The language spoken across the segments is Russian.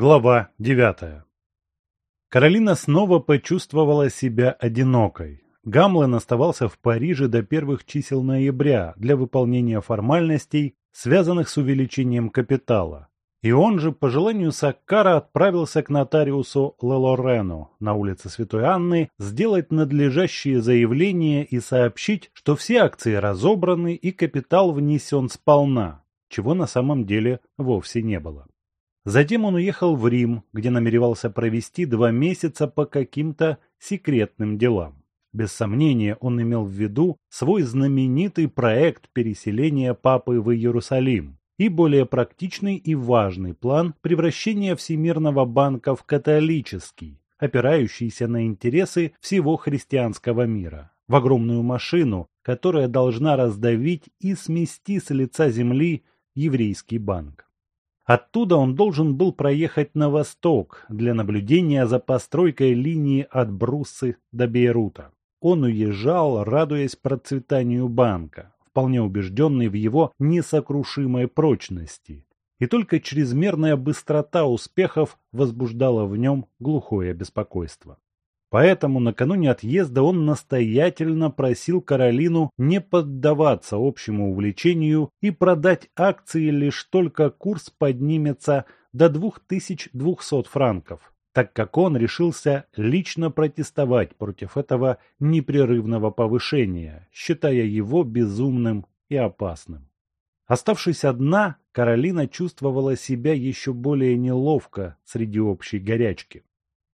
Глава девятая. Каролина снова почувствовала себя одинокой. Гамлен оставался в Париже до первых чисел ноября для выполнения формальностей, связанных с увеличением капитала. И он же, по желанию Саккара, отправился к нотариусу Лелорену на улице Святой Анны сделать надлежащие заявления и сообщить, что все акции разобраны и капитал внесен сполна, чего на самом деле вовсе не было. Затем он уехал в Рим, где намеревался провести два месяца по каким-то секретным делам. Без сомнения, он имел в виду свой знаменитый проект переселения папы в Иерусалим и более практичный и важный план превращения Всемирного банка в католический, опирающийся на интересы всего христианского мира, в огромную машину, которая должна раздавить и смести с лица земли еврейский банк. Оттуда он должен был проехать на восток для наблюдения за постройкой линии от Бруссы до Бейрута. Он уезжал, радуясь процветанию банка, вполне убежденный в его несокрушимой прочности. И только чрезмерная быстрота успехов возбуждала в нем глухое беспокойство. Поэтому накануне отъезда он настоятельно просил Каролину не поддаваться общему увлечению и продать акции лишь только курс поднимется до 2200 франков, так как он решился лично протестовать против этого непрерывного повышения, считая его безумным и опасным. Оставшись одна, Каролина чувствовала себя еще более неловко среди общей горячки.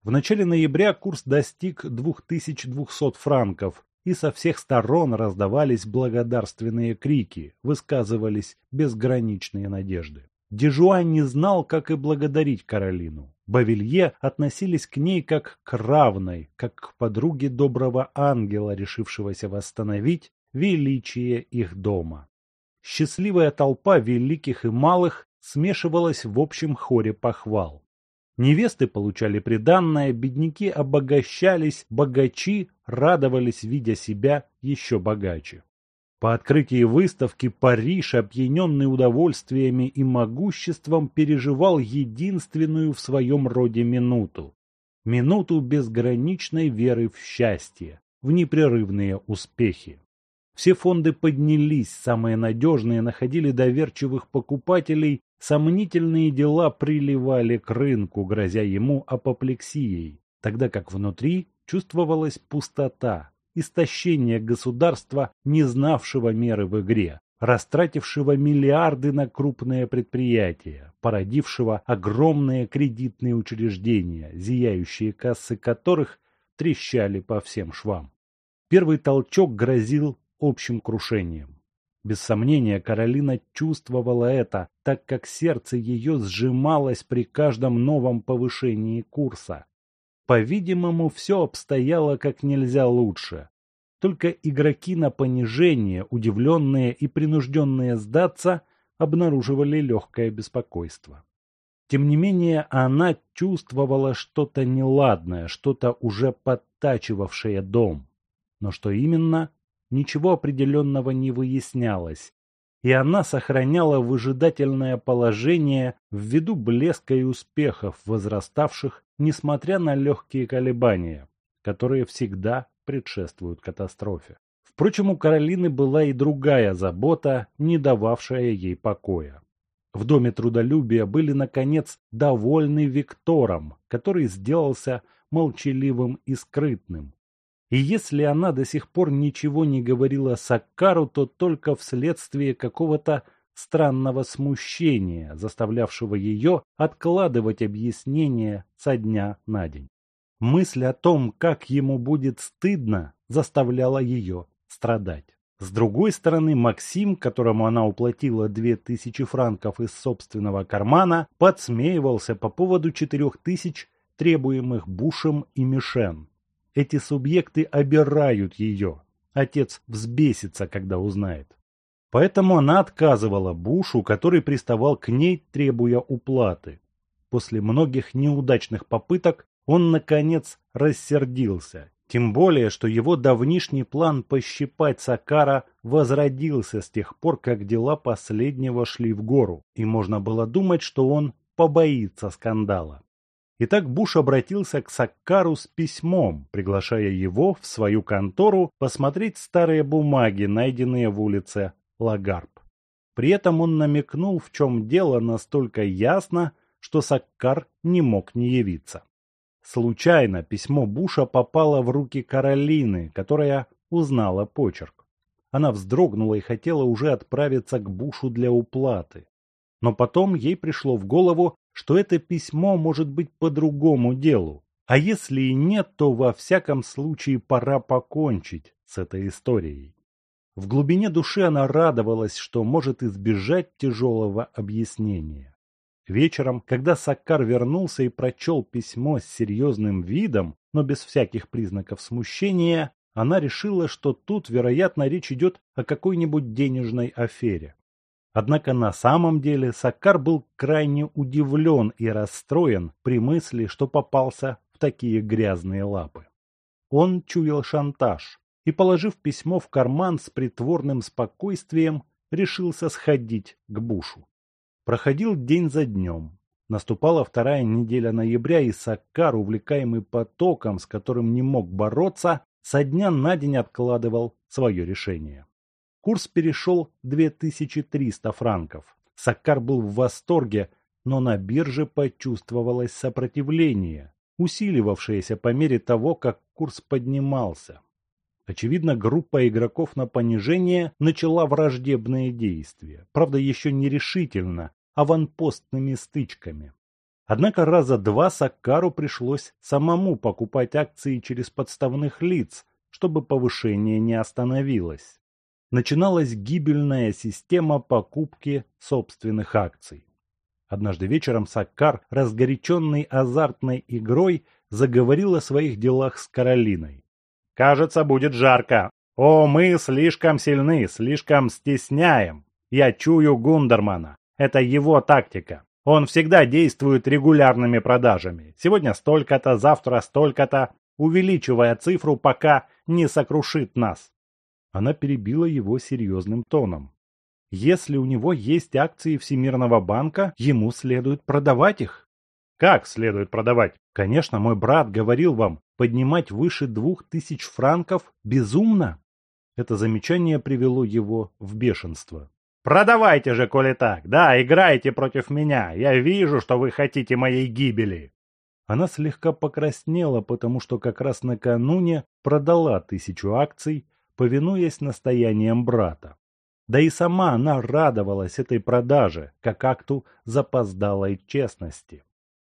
В начале ноября курс достиг 2200 франков, и со всех сторон раздавались благодарственные крики, высказывались безграничные надежды. Дежуа не знал, как и благодарить Каролину. Бавилье относились к ней как к равной, как к подруге доброго ангела, решившегося восстановить величие их дома. Счастливая толпа великих и малых смешивалась в общем хоре похвал. Невесты получали приданное, бедняки обогащались, богачи радовались, видя себя еще богаче. По открытии выставки Париж, опьяненный удовольствиями и могуществом, переживал единственную в своем роде минуту. Минуту безграничной веры в счастье, в непрерывные успехи. Все фонды поднялись, самые надежные находили доверчивых покупателей Сомнительные дела приливали к рынку, грозя ему апоплексией, тогда как внутри чувствовалась пустота, истощение государства, не знавшего меры в игре, растратившего миллиарды на крупные предприятия, породившего огромные кредитные учреждения, зияющие кассы которых трещали по всем швам. Первый толчок грозил общим крушением. Без сомнения, Каролина чувствовала это, так как сердце ее сжималось при каждом новом повышении курса. По-видимому, все обстояло как нельзя лучше. Только игроки на понижение, удивленные и принужденные сдаться, обнаруживали легкое беспокойство. Тем не менее, она чувствовала что-то неладное, что-то уже подтачивавшее дом. Но что именно, ничего определенного не выяснялось, и она сохраняла выжидательное положение ввиду блеска и успехов, возраставших, несмотря на легкие колебания, которые всегда предшествуют катастрофе. Впрочем, у Каролины была и другая забота, не дававшая ей покоя. В доме трудолюбия были, наконец, довольны Виктором, который сделался молчаливым и скрытным, и если она до сих пор ничего не говорила Саккару, то только вследствие какого-то странного смущения, заставлявшего ее откладывать объяснение со дня на день. Мысль о том, как ему будет стыдно, заставляла ее страдать. С другой стороны, Максим, которому она уплатила две тысячи франков из собственного кармана, подсмеивался по поводу четырех тысяч, требуемых Бушем и Мишен. Эти субъекты обирают ее. Отец взбесится, когда узнает. Поэтому она отказывала Бушу, который приставал к ней, требуя уплаты. После многих неудачных попыток он, наконец, рассердился. Тем более, что его давнишний план пощипать Сакара возродился с тех пор, как дела последнего шли в гору, и можно было думать, что он побоится скандала. Итак, Буш обратился к Саккару с письмом, приглашая его в свою контору посмотреть старые бумаги, найденные в улице Лагарб. При этом он намекнул, в чем дело настолько ясно, что Саккар не мог не явиться. Случайно письмо Буша попало в руки Каролины, которая узнала почерк. Она вздрогнула и хотела уже отправиться к Бушу для уплаты. Но потом ей пришло в голову, что это письмо может быть по другому делу. А если и нет, то во всяком случае пора покончить с этой историей. В глубине души она радовалась, что может избежать тяжелого объяснения. Вечером, когда Саккар вернулся и прочел письмо с серьезным видом, но без всяких признаков смущения, она решила, что тут, вероятно, речь идет о какой-нибудь денежной афере. Однако на самом деле Саккар был крайне удивлен и расстроен при мысли, что попался в такие грязные лапы. Он чуял шантаж и, положив письмо в карман с притворным спокойствием, решился сходить к Бушу. Проходил день за днем. Наступала вторая неделя ноября, и Саккар, увлекаемый потоком, с которым не мог бороться, со дня на день откладывал свое решение. Курс перешел 2300 франков. Саккар был в восторге, но на бирже почувствовалось сопротивление, усиливавшееся по мере того, как курс поднимался. Очевидно, группа игроков на понижение начала враждебные действия, правда еще не решительно, аванпостными стычками. Однако раза два Саккару пришлось самому покупать акции через подставных лиц, чтобы повышение не остановилось начиналась гибельная система покупки собственных акций. Однажды вечером Саккар, разгоряченный азартной игрой, заговорил о своих делах с Каролиной. «Кажется, будет жарко. О, мы слишком сильны, слишком стесняем. Я чую Гундермана. Это его тактика. Он всегда действует регулярными продажами. Сегодня столько-то, завтра столько-то, увеличивая цифру, пока не сокрушит нас. Она перебила его серьезным тоном. Если у него есть акции Всемирного банка, ему следует продавать их. Как следует продавать? Конечно, мой брат говорил вам, поднимать выше двух тысяч франков безумно. Это замечание привело его в бешенство. «Продавайте же, коли так! Да, играйте против меня! Я вижу, что вы хотите моей гибели!» Она слегка покраснела, потому что как раз накануне продала тысячу акций, повинуясь настояниям брата. Да и сама она радовалась этой продаже, как акту запоздалой честности.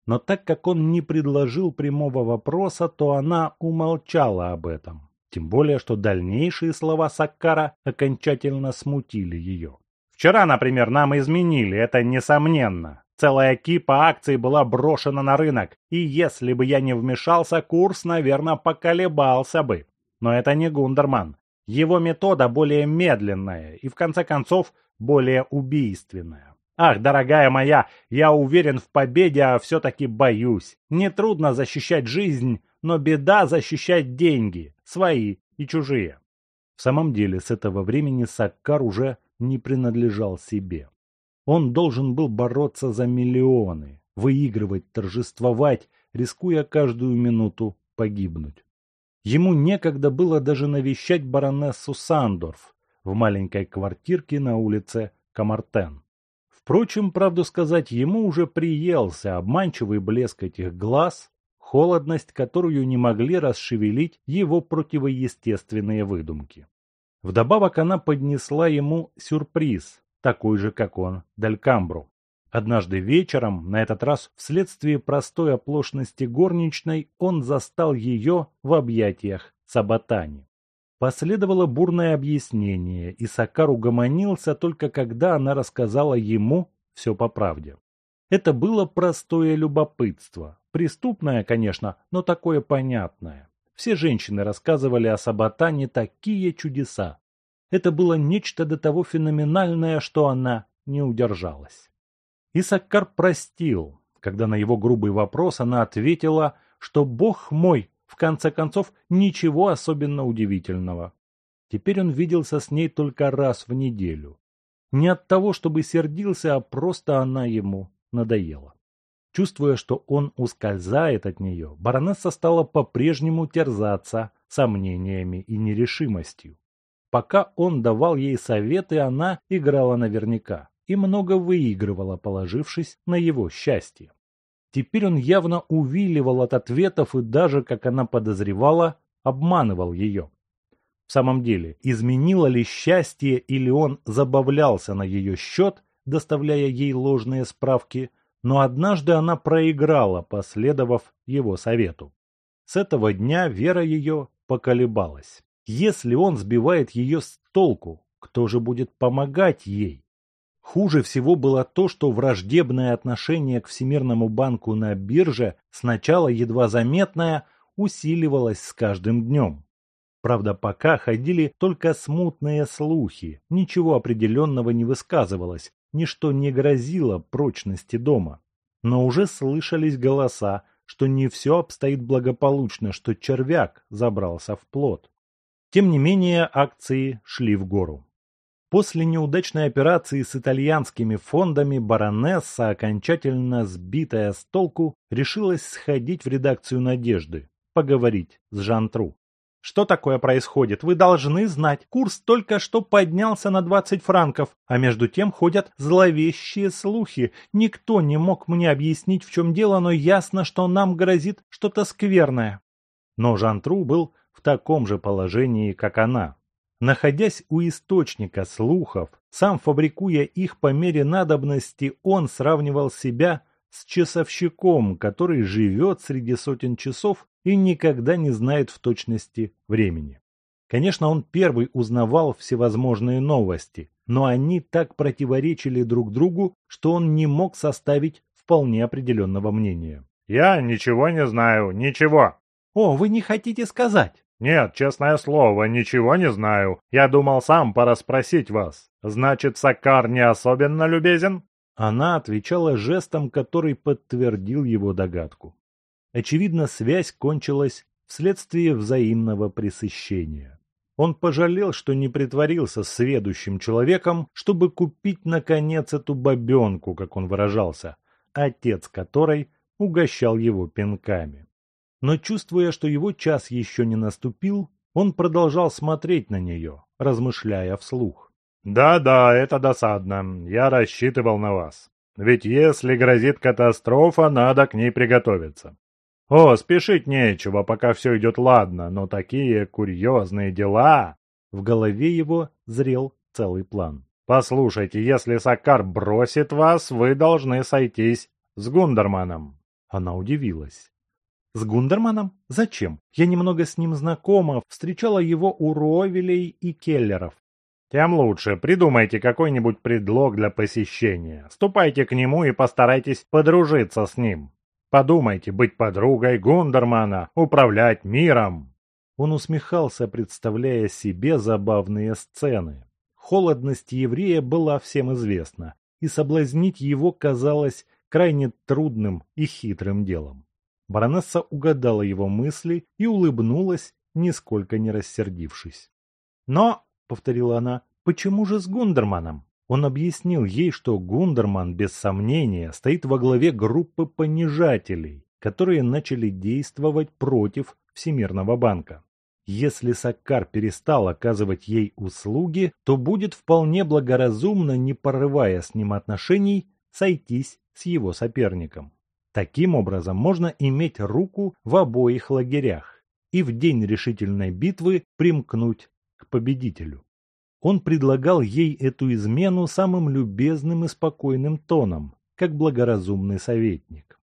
Но так как он не предложил прямого вопроса, то она умолчала об этом. Тем более, что дальнейшие слова Саккара окончательно смутили ее. «Вчера, например, нам изменили, это несомненно. Целая кипа акций была брошена на рынок, и если бы я не вмешался, курс, наверное, поколебался бы. Но это не Гундерман. Его метода более медленная и, в конце концов, более убийственная. Ах, дорогая моя, я уверен в победе, а все-таки боюсь. Нетрудно защищать жизнь, но беда защищать деньги, свои и чужие. В самом деле, с этого времени Саккар уже не принадлежал себе. Он должен был бороться за миллионы, выигрывать, торжествовать, рискуя каждую минуту погибнуть. Ему некогда было даже навещать баронессу Сандорф в маленькой квартирке на улице Камартен. Впрочем, правду сказать, ему уже приелся обманчивый блеск этих глаз, холодность, которую не могли расшевелить его противоестественные выдумки. Вдобавок она поднесла ему сюрприз, такой же, как он, Далькамбру. Однажды вечером, на этот раз вследствие простой оплошности горничной, он застал ее в объятиях Саботани. Последовало бурное объяснение, и Сакар угомонился только когда она рассказала ему все по правде. Это было простое любопытство. Преступное, конечно, но такое понятное. Все женщины рассказывали о Саботане такие чудеса. Это было нечто до того феноменальное, что она не удержалась. Исаккар простил, когда на его грубый вопрос она ответила, что «Бог мой, в конце концов, ничего особенно удивительного». Теперь он виделся с ней только раз в неделю. Не от того, чтобы сердился, а просто она ему надоела. Чувствуя, что он ускользает от нее, баронесса стала по-прежнему терзаться сомнениями и нерешимостью. Пока он давал ей советы, она играла наверняка и много выигрывала, положившись на его счастье. Теперь он явно увиливал от ответов и даже, как она подозревала, обманывал ее. В самом деле, изменило ли счастье или он забавлялся на ее счет, доставляя ей ложные справки, но однажды она проиграла, последовав его совету. С этого дня вера ее поколебалась. Если он сбивает ее с толку, кто же будет помогать ей? Хуже всего было то, что враждебное отношение к Всемирному банку на бирже, сначала едва заметное, усиливалось с каждым днем. Правда, пока ходили только смутные слухи, ничего определенного не высказывалось, ничто не грозило прочности дома. Но уже слышались голоса, что не все обстоит благополучно, что червяк забрался в плод. Тем не менее, акции шли в гору. После неудачной операции с итальянскими фондами баронесса, окончательно сбитая с толку, решилась сходить в редакцию «Надежды», поговорить с Жантру. Что такое происходит? Вы должны знать. Курс только что поднялся на 20 франков, а между тем ходят зловещие слухи. Никто не мог мне объяснить, в чем дело, но ясно, что нам грозит что-то скверное. Но Жантру был в таком же положении, как она. Находясь у источника слухов, сам фабрикуя их по мере надобности, он сравнивал себя с часовщиком, который живет среди сотен часов и никогда не знает в точности времени. Конечно, он первый узнавал всевозможные новости, но они так противоречили друг другу, что он не мог составить вполне определенного мнения. «Я ничего не знаю, ничего». «О, вы не хотите сказать?» «Нет, честное слово, ничего не знаю. Я думал сам порасспросить вас. Значит, Сакар не особенно любезен?» Она отвечала жестом, который подтвердил его догадку. Очевидно, связь кончилась вследствие взаимного пресыщения. Он пожалел, что не притворился сведущим человеком, чтобы купить, наконец, эту бабенку, как он выражался, отец которой угощал его пинками но чувствуя, что его час еще не наступил, он продолжал смотреть на нее, размышляя вслух. «Да-да, это досадно. Я рассчитывал на вас. Ведь если грозит катастрофа, надо к ней приготовиться. О, спешить нечего, пока все идет ладно, но такие курьезные дела...» В голове его зрел целый план. «Послушайте, если Сакар бросит вас, вы должны сойтись с Гундерманом». Она удивилась. С Гундерманом? Зачем? Я немного с ним знакома, встречала его у Ровелей и Келлеров. Тем лучше. Придумайте какой-нибудь предлог для посещения. Ступайте к нему и постарайтесь подружиться с ним. Подумайте, быть подругой Гундермана, управлять миром. Он усмехался, представляя себе забавные сцены. Холодность еврея была всем известна, и соблазнить его казалось крайне трудным и хитрым делом. Баронесса угадала его мысли и улыбнулась, нисколько не рассердившись. «Но», — повторила она, — «почему же с Гундерманом?» Он объяснил ей, что Гундерман, без сомнения, стоит во главе группы понижателей, которые начали действовать против Всемирного банка. Если Саккар перестал оказывать ей услуги, то будет вполне благоразумно, не порывая с ним отношений, сойтись с его соперником. Таким образом, можно иметь руку в обоих лагерях и в день решительной битвы примкнуть к победителю. Он предлагал ей эту измену самым любезным и спокойным тоном, как благоразумный советник.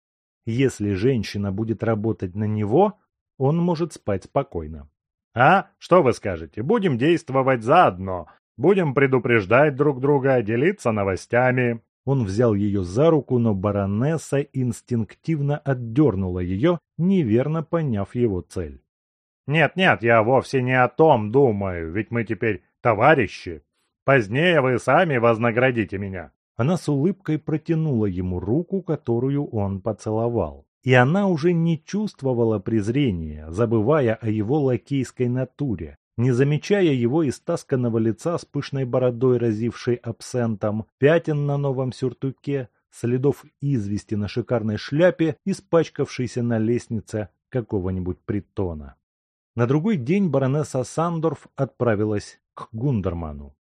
Если женщина будет работать на него, он может спать спокойно. «А, что вы скажете? Будем действовать заодно. Будем предупреждать друг друга, делиться новостями. Он взял ее за руку, но баронесса инстинктивно отдернула ее, неверно поняв его цель. «Нет-нет, я вовсе не о том думаю, ведь мы теперь товарищи. Позднее вы сами вознаградите меня». Она с улыбкой протянула ему руку, которую он поцеловал. И она уже не чувствовала презрения, забывая о его лакейской натуре, не замечая его истасканного лица с пышной бородой, разившей абсентом, пятен на новом сюртуке, следов извести на шикарной шляпе, испачкавшейся на лестнице какого-нибудь притона. На другой день баронесса Сандорф отправилась к Гундерману.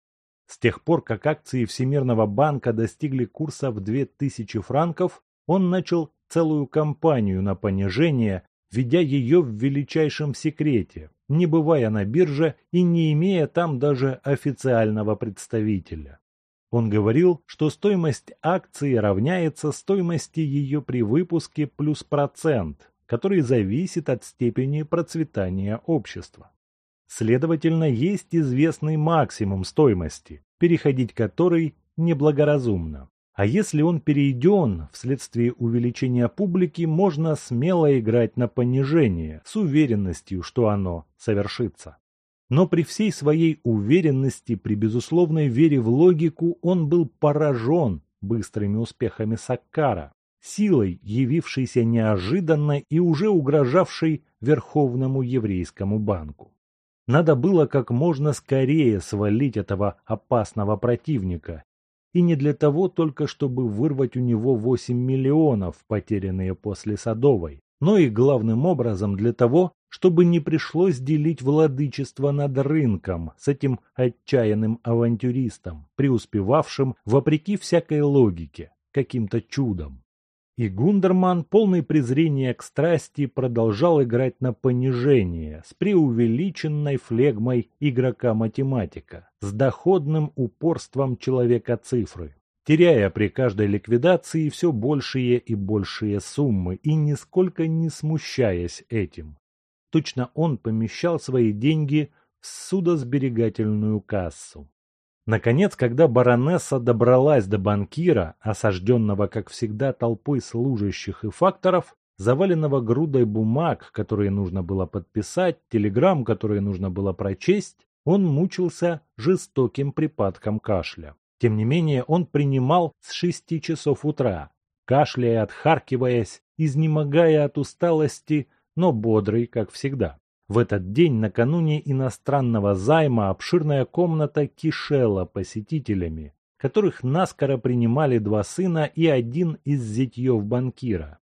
С тех пор, как акции Всемирного банка достигли курса в 2000 франков, он начал целую кампанию на понижение, ведя ее в величайшем секрете, не бывая на бирже и не имея там даже официального представителя. Он говорил, что стоимость акции равняется стоимости ее при выпуске плюс процент, который зависит от степени процветания общества. Следовательно, есть известный максимум стоимости, переходить который неблагоразумно. А если он перейден вследствие увеличения публики, можно смело играть на понижение с уверенностью, что оно совершится. Но при всей своей уверенности, при безусловной вере в логику, он был поражен быстрыми успехами Саккара, силой, явившейся неожиданно и уже угрожавшей Верховному еврейскому банку. Надо было как можно скорее свалить этого опасного противника, и не для того только, чтобы вырвать у него 8 миллионов, потерянные после Садовой, но и главным образом для того, чтобы не пришлось делить владычество над рынком с этим отчаянным авантюристом, преуспевавшим вопреки всякой логике, каким-то чудом. И Гундерман, полный презрения к страсти, продолжал играть на понижение с преувеличенной флегмой игрока-математика, с доходным упорством человека-цифры, теряя при каждой ликвидации все большие и большие суммы и нисколько не смущаясь этим. Точно он помещал свои деньги в судосберегательную кассу. Наконец, когда баронесса добралась до банкира, осажденного, как всегда, толпой служащих и факторов, заваленного грудой бумаг, которые нужно было подписать, телеграмм, которые нужно было прочесть, он мучился жестоким припадком кашля. Тем не менее, он принимал с шести часов утра, кашляя, отхаркиваясь, изнемогая от усталости, но бодрый, как всегда. В этот день, накануне иностранного займа, обширная комната кишела посетителями, которых наскоро принимали два сына и один из зятьев банкира.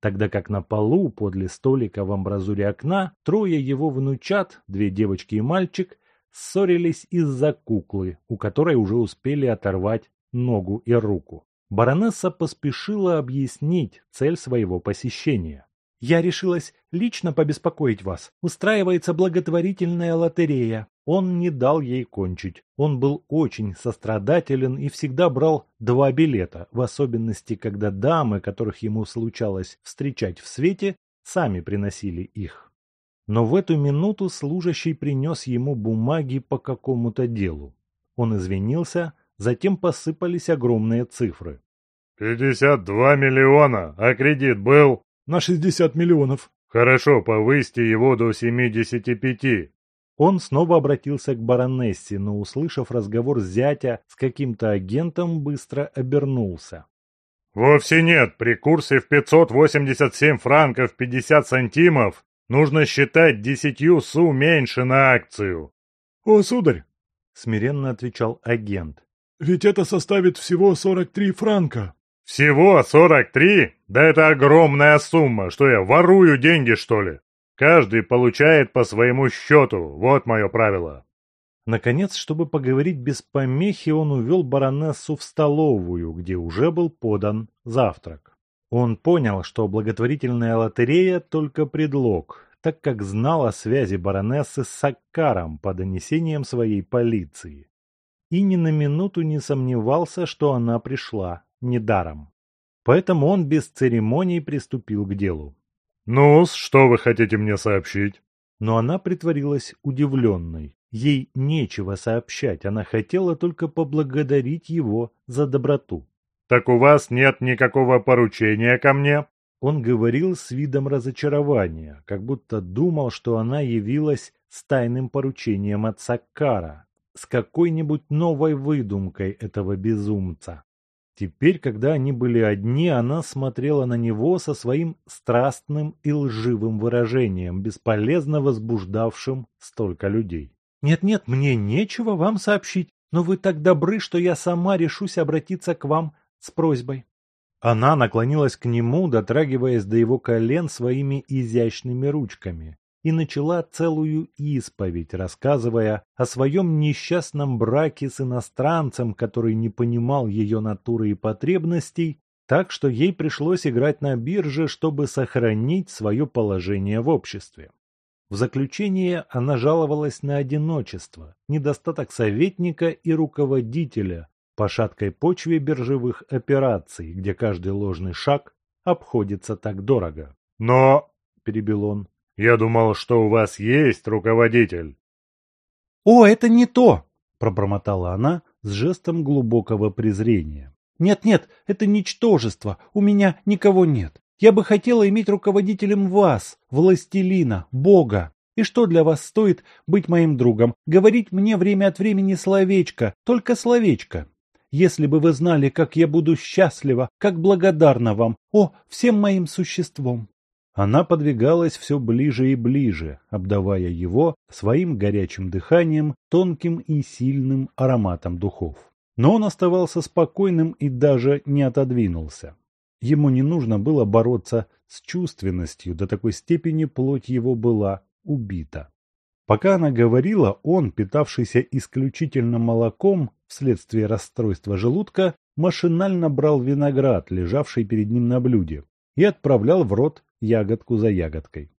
Тогда как на полу, подле столика в амбразуре окна, трое его внучат, две девочки и мальчик, ссорились из-за куклы, у которой уже успели оторвать ногу и руку. Баронесса поспешила объяснить цель своего посещения. Я решилась лично побеспокоить вас. Устраивается благотворительная лотерея. Он не дал ей кончить. Он был очень сострадателен и всегда брал два билета, в особенности, когда дамы, которых ему случалось встречать в свете, сами приносили их. Но в эту минуту служащий принес ему бумаги по какому-то делу. Он извинился, затем посыпались огромные цифры. «Пятьдесят два миллиона, а кредит был?» На 60 миллионов. Хорошо, повысьте его до 75. Он снова обратился к баронессе, но, услышав разговор зятя с каким-то агентом, быстро обернулся. «Вовсе нет. При курсе в 587 франков 50 сантимов нужно считать десятью су меньше на акцию». «О, сударь!» — смиренно отвечал агент. «Ведь это составит всего 43 франка». «Всего сорок три? Да это огромная сумма! Что я, ворую деньги, что ли? Каждый получает по своему счету, вот мое правило!» Наконец, чтобы поговорить без помехи, он увел баронессу в столовую, где уже был подан завтрак. Он понял, что благотворительная лотерея – только предлог, так как знал о связи баронессы с Саккаром по донесениям своей полиции. И ни на минуту не сомневался, что она пришла недаром. Поэтому он без церемоний приступил к делу. ну что вы хотите мне сообщить?» Но она притворилась удивленной. Ей нечего сообщать, она хотела только поблагодарить его за доброту. «Так у вас нет никакого поручения ко мне?» Он говорил с видом разочарования, как будто думал, что она явилась с тайным поручением от Саккара, с какой-нибудь новой выдумкой этого безумца. Теперь, когда они были одни, она смотрела на него со своим страстным и лживым выражением, бесполезно возбуждавшим столько людей. «Нет-нет, мне нечего вам сообщить, но вы так добры, что я сама решусь обратиться к вам с просьбой». Она наклонилась к нему, дотрагиваясь до его колен своими изящными ручками, и начала целую исповедь, рассказывая о своем несчастном браке с иностранцем, который не понимал ее натуры и потребностей, так что ей пришлось играть на бирже, чтобы сохранить свое положение в обществе. В заключение она жаловалась на одиночество, недостаток советника и руководителя, по шаткой почве биржевых операций, где каждый ложный шаг обходится так дорого. «Но...» — перебил он. «Я думал, что у вас есть руководитель». «О, это не то!» — пробормотала она с жестом глубокого презрения. «Нет-нет, это ничтожество, у меня никого нет. Я бы хотела иметь руководителем вас, властелина, Бога. И что для вас стоит быть моим другом? Говорить мне время от времени словечко, только словечко. Если бы вы знали, как я буду счастлива, как благодарна вам, о, всем моим существом!» Она подвигалась все ближе и ближе, обдавая его своим горячим дыханием, тонким и сильным ароматом духов. Но он оставался спокойным и даже не отодвинулся. Ему не нужно было бороться с чувственностью, до такой степени плоть его была убита. Пока она говорила, он, питавшийся исключительно молоком вследствие расстройства желудка, машинально брал виноград, лежавший перед ним на блюде, и отправлял в рот ягодку за ягодкой.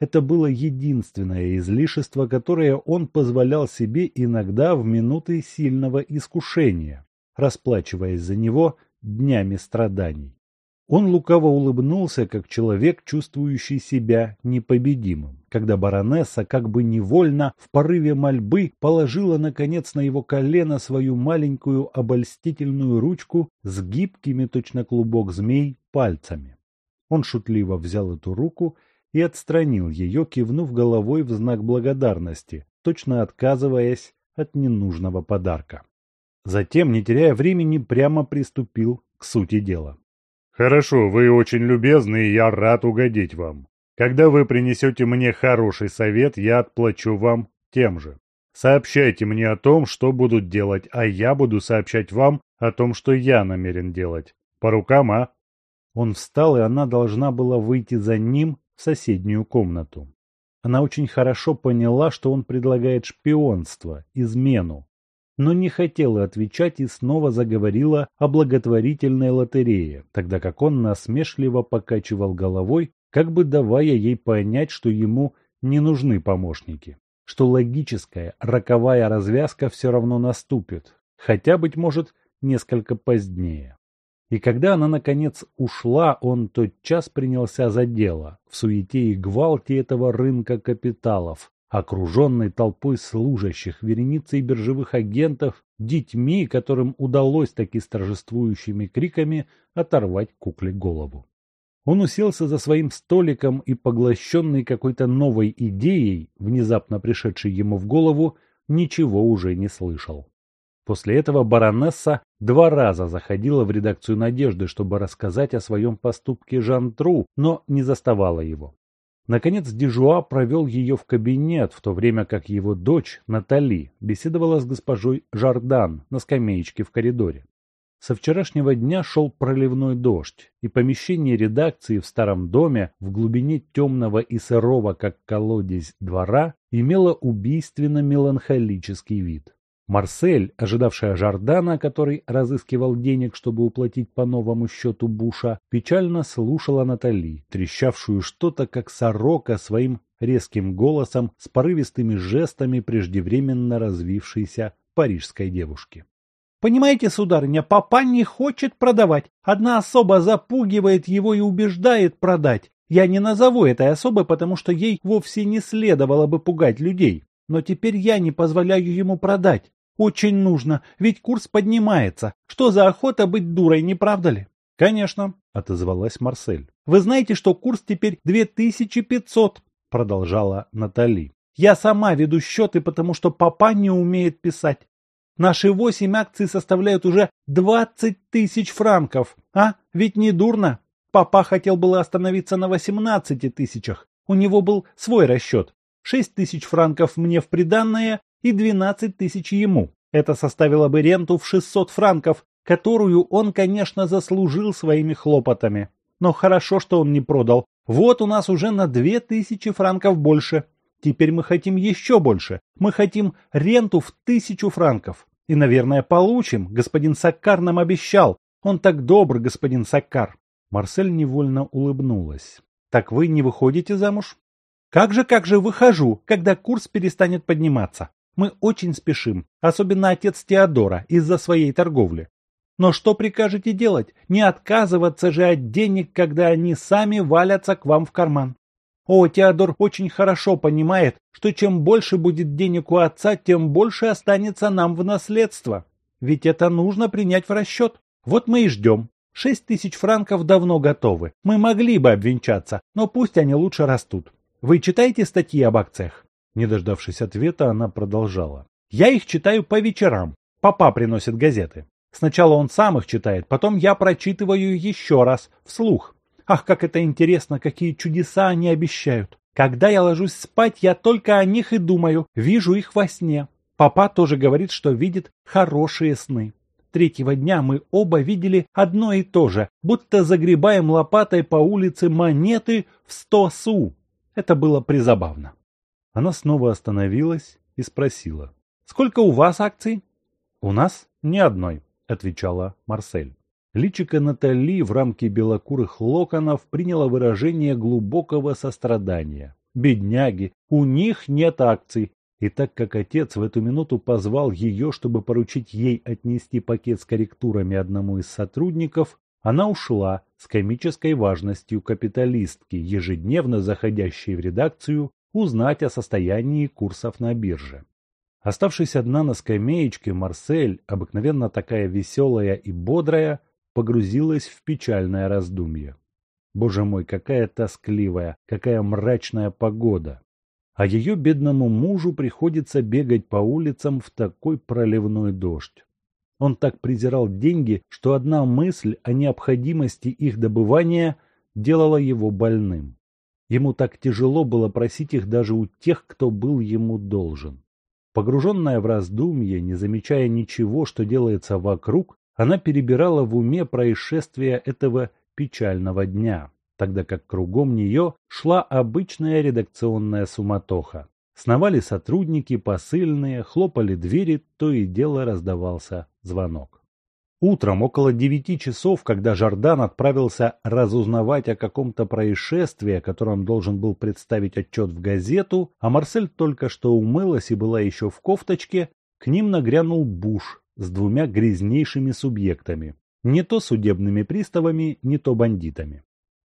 Это было единственное излишество, которое он позволял себе иногда в минуты сильного искушения, расплачиваясь за него днями страданий. Он лукаво улыбнулся, как человек, чувствующий себя непобедимым, когда баронесса, как бы невольно, в порыве мольбы, положила, наконец, на его колено свою маленькую обольстительную ручку с гибкими, точно клубок змей, пальцами. Он шутливо взял эту руку и отстранил ее, кивнув головой в знак благодарности, точно отказываясь от ненужного подарка. Затем, не теряя времени, прямо приступил к сути дела. «Хорошо, вы очень любезны, и я рад угодить вам. Когда вы принесете мне хороший совет, я отплачу вам тем же. Сообщайте мне о том, что будут делать, а я буду сообщать вам о том, что я намерен делать. По рукам, а?» Он встал, и она должна была выйти за ним в соседнюю комнату. Она очень хорошо поняла, что он предлагает шпионство, измену, но не хотела отвечать и снова заговорила о благотворительной лотерее, тогда как он насмешливо покачивал головой, как бы давая ей понять, что ему не нужны помощники, что логическая, роковая развязка все равно наступит, хотя, быть может, несколько позднее. И когда она, наконец, ушла, он тотчас принялся за дело, в суете и гвалте этого рынка капиталов, окруженный толпой служащих, вереницей биржевых агентов, детьми, которым удалось таки с торжествующими криками оторвать кукле голову. Он уселся за своим столиком и, поглощенный какой-то новой идеей, внезапно пришедшей ему в голову, ничего уже не слышал. После этого баронесса два раза заходила в редакцию «Надежды», чтобы рассказать о своем поступке Жан-Тру, но не заставала его. Наконец Дежуа провел ее в кабинет, в то время как его дочь, Натали, беседовала с госпожой Жардан на скамеечке в коридоре. Со вчерашнего дня шел проливной дождь, и помещение редакции в старом доме в глубине темного и сырого, как колодец, двора имело убийственно-меланхолический вид. Марсель, ожидавшая Жордана, который разыскивал денег, чтобы уплатить по новому счету Буша, печально слушала Натали, трещавшую что-то, как сорока, своим резким голосом с порывистыми жестами преждевременно развившейся парижской девушки. «Понимаете, сударыня, папа не хочет продавать. Одна особа запугивает его и убеждает продать. Я не назову этой особой, потому что ей вовсе не следовало бы пугать людей. Но теперь я не позволяю ему продать. Очень нужно, ведь курс поднимается. Что за охота быть дурой, не правда ли? Конечно, отозвалась Марсель. Вы знаете, что курс теперь 2500, продолжала Натали. Я сама веду счеты, потому что папа не умеет писать. Наши восемь акций составляют уже 20 тысяч франков. А? Ведь не дурно. Папа хотел было остановиться на 18 тысячах. У него был свой расчет. 6 тысяч франков мне в приданное и 12 тысяч ему. Это составило бы ренту в 600 франков, которую он, конечно, заслужил своими хлопотами. Но хорошо, что он не продал. Вот у нас уже на две тысячи франков больше. Теперь мы хотим еще больше. Мы хотим ренту в тысячу франков. И, наверное, получим. Господин Саккар нам обещал. Он так добр, господин Саккар. Марсель невольно улыбнулась. Так вы не выходите замуж? Как же, как же выхожу, когда курс перестанет подниматься. Мы очень спешим, особенно отец Теодора, из-за своей торговли. Но что прикажете делать? Не отказываться же от денег, когда они сами валятся к вам в карман. О, Теодор очень хорошо понимает, что чем больше будет денег у отца, тем больше останется нам в наследство. Ведь это нужно принять в расчет. Вот мы и ждем. Шесть тысяч франков давно готовы. Мы могли бы обвенчаться, но пусть они лучше растут. Вы читаете статьи об акциях? Не дождавшись ответа, она продолжала. Я их читаю по вечерам. Папа приносит газеты. Сначала он сам их читает, потом я прочитываю еще раз, вслух. Ах, как это интересно, какие чудеса они обещают. Когда я ложусь спать, я только о них и думаю, вижу их во сне. Папа тоже говорит, что видит хорошие сны. Третьего дня мы оба видели одно и то же, будто загребаем лопатой по улице монеты в сто су. Это было призабавно. Она снова остановилась и спросила. «Сколько у вас акций?» «У нас ни одной», отвечала Марсель. Личико Натали в рамке белокурых локонов приняло выражение глубокого сострадания. Бедняги, у них нет акций. И так как отец в эту минуту позвал ее, чтобы поручить ей отнести пакет с корректурами одному из сотрудников, она ушла с комической важностью капиталистки, ежедневно заходящей в редакцию, узнать о состоянии курсов на бирже. Оставшись одна на скамеечке, Марсель, обыкновенно такая веселая и бодрая, погрузилась в печальное раздумье. Боже мой, какая тоскливая, какая мрачная погода. А ее бедному мужу приходится бегать по улицам в такой проливной дождь. Он так презирал деньги, что одна мысль о необходимости их добывания делала его больным. Ему так тяжело было просить их даже у тех, кто был ему должен. Погруженная в раздумье, не замечая ничего, что делается вокруг, она перебирала в уме происшествия этого печального дня, тогда как кругом нее шла обычная редакционная суматоха. Сновали сотрудники, посыльные, хлопали двери, то и дело раздавался звонок. Утром, около девяти часов, когда Жордан отправился разузнавать о каком-то происшествии, о котором должен был представить отчет в газету, а Марсель только что умылась и была еще в кофточке, к ним нагрянул Буш с двумя грязнейшими субъектами, не то судебными приставами, не то бандитами.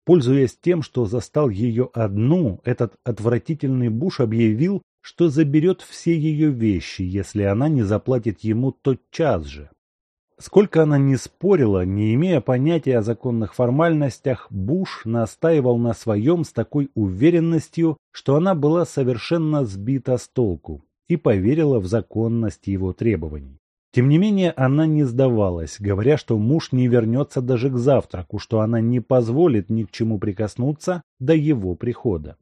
Пользуясь тем, что застал ее одну, этот отвратительный Буш объявил, что заберет все ее вещи, если она не заплатит ему тот час же. Сколько она не спорила, не имея понятия о законных формальностях, Буш настаивал на своем с такой уверенностью, что она была совершенно сбита с толку и поверила в законность его требований. Тем не менее, она не сдавалась, говоря, что муж не вернется даже к завтраку, что она не позволит ни к чему прикоснуться до его прихода.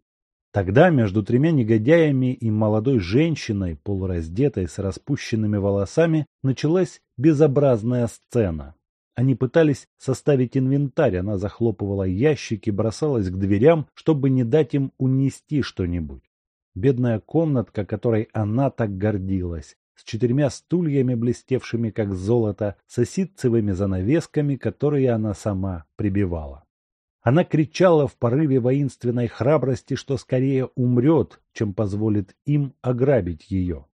Тогда между тремя негодяями и молодой женщиной, полураздетой с распущенными волосами, началась безобразная сцена. Они пытались составить инвентарь, она захлопывала ящики, бросалась к дверям, чтобы не дать им унести что-нибудь. Бедная комнатка, которой она так гордилась, с четырьмя стульями, блестевшими как золото, с оситцевыми занавесками, которые она сама прибивала. Она кричала в порыве воинственной храбрости, что скорее умрет, чем позволит им ограбить ее.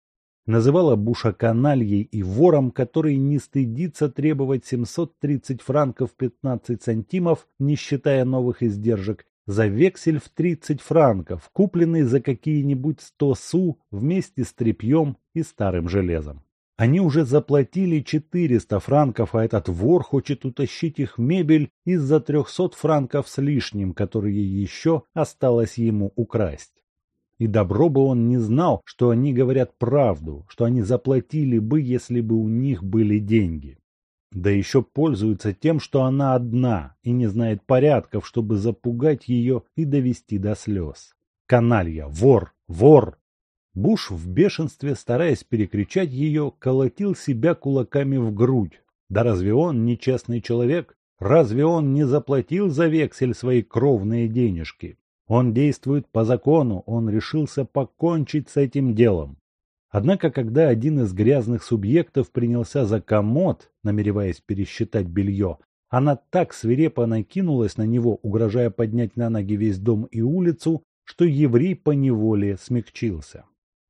Называла Буша канальей и вором, который не стыдится требовать 730 франков 15 сантимов, не считая новых издержек, за вексель в 30 франков, купленный за какие-нибудь 100 су вместе с тряпьем и старым железом. Они уже заплатили 400 франков, а этот вор хочет утащить их мебель из-за 300 франков с лишним, которые еще осталось ему украсть. И добро бы он не знал, что они говорят правду, что они заплатили бы, если бы у них были деньги. Да еще пользуются тем, что она одна и не знает порядков, чтобы запугать ее и довести до слез. Каналья, вор, вор! Буш в бешенстве, стараясь перекричать ее, колотил себя кулаками в грудь. Да разве он не честный человек? Разве он не заплатил за вексель свои кровные денежки? Он действует по закону, он решился покончить с этим делом. Однако, когда один из грязных субъектов принялся за комод, намереваясь пересчитать белье, она так свирепо накинулась на него, угрожая поднять на ноги весь дом и улицу, что еврей поневоле смягчился.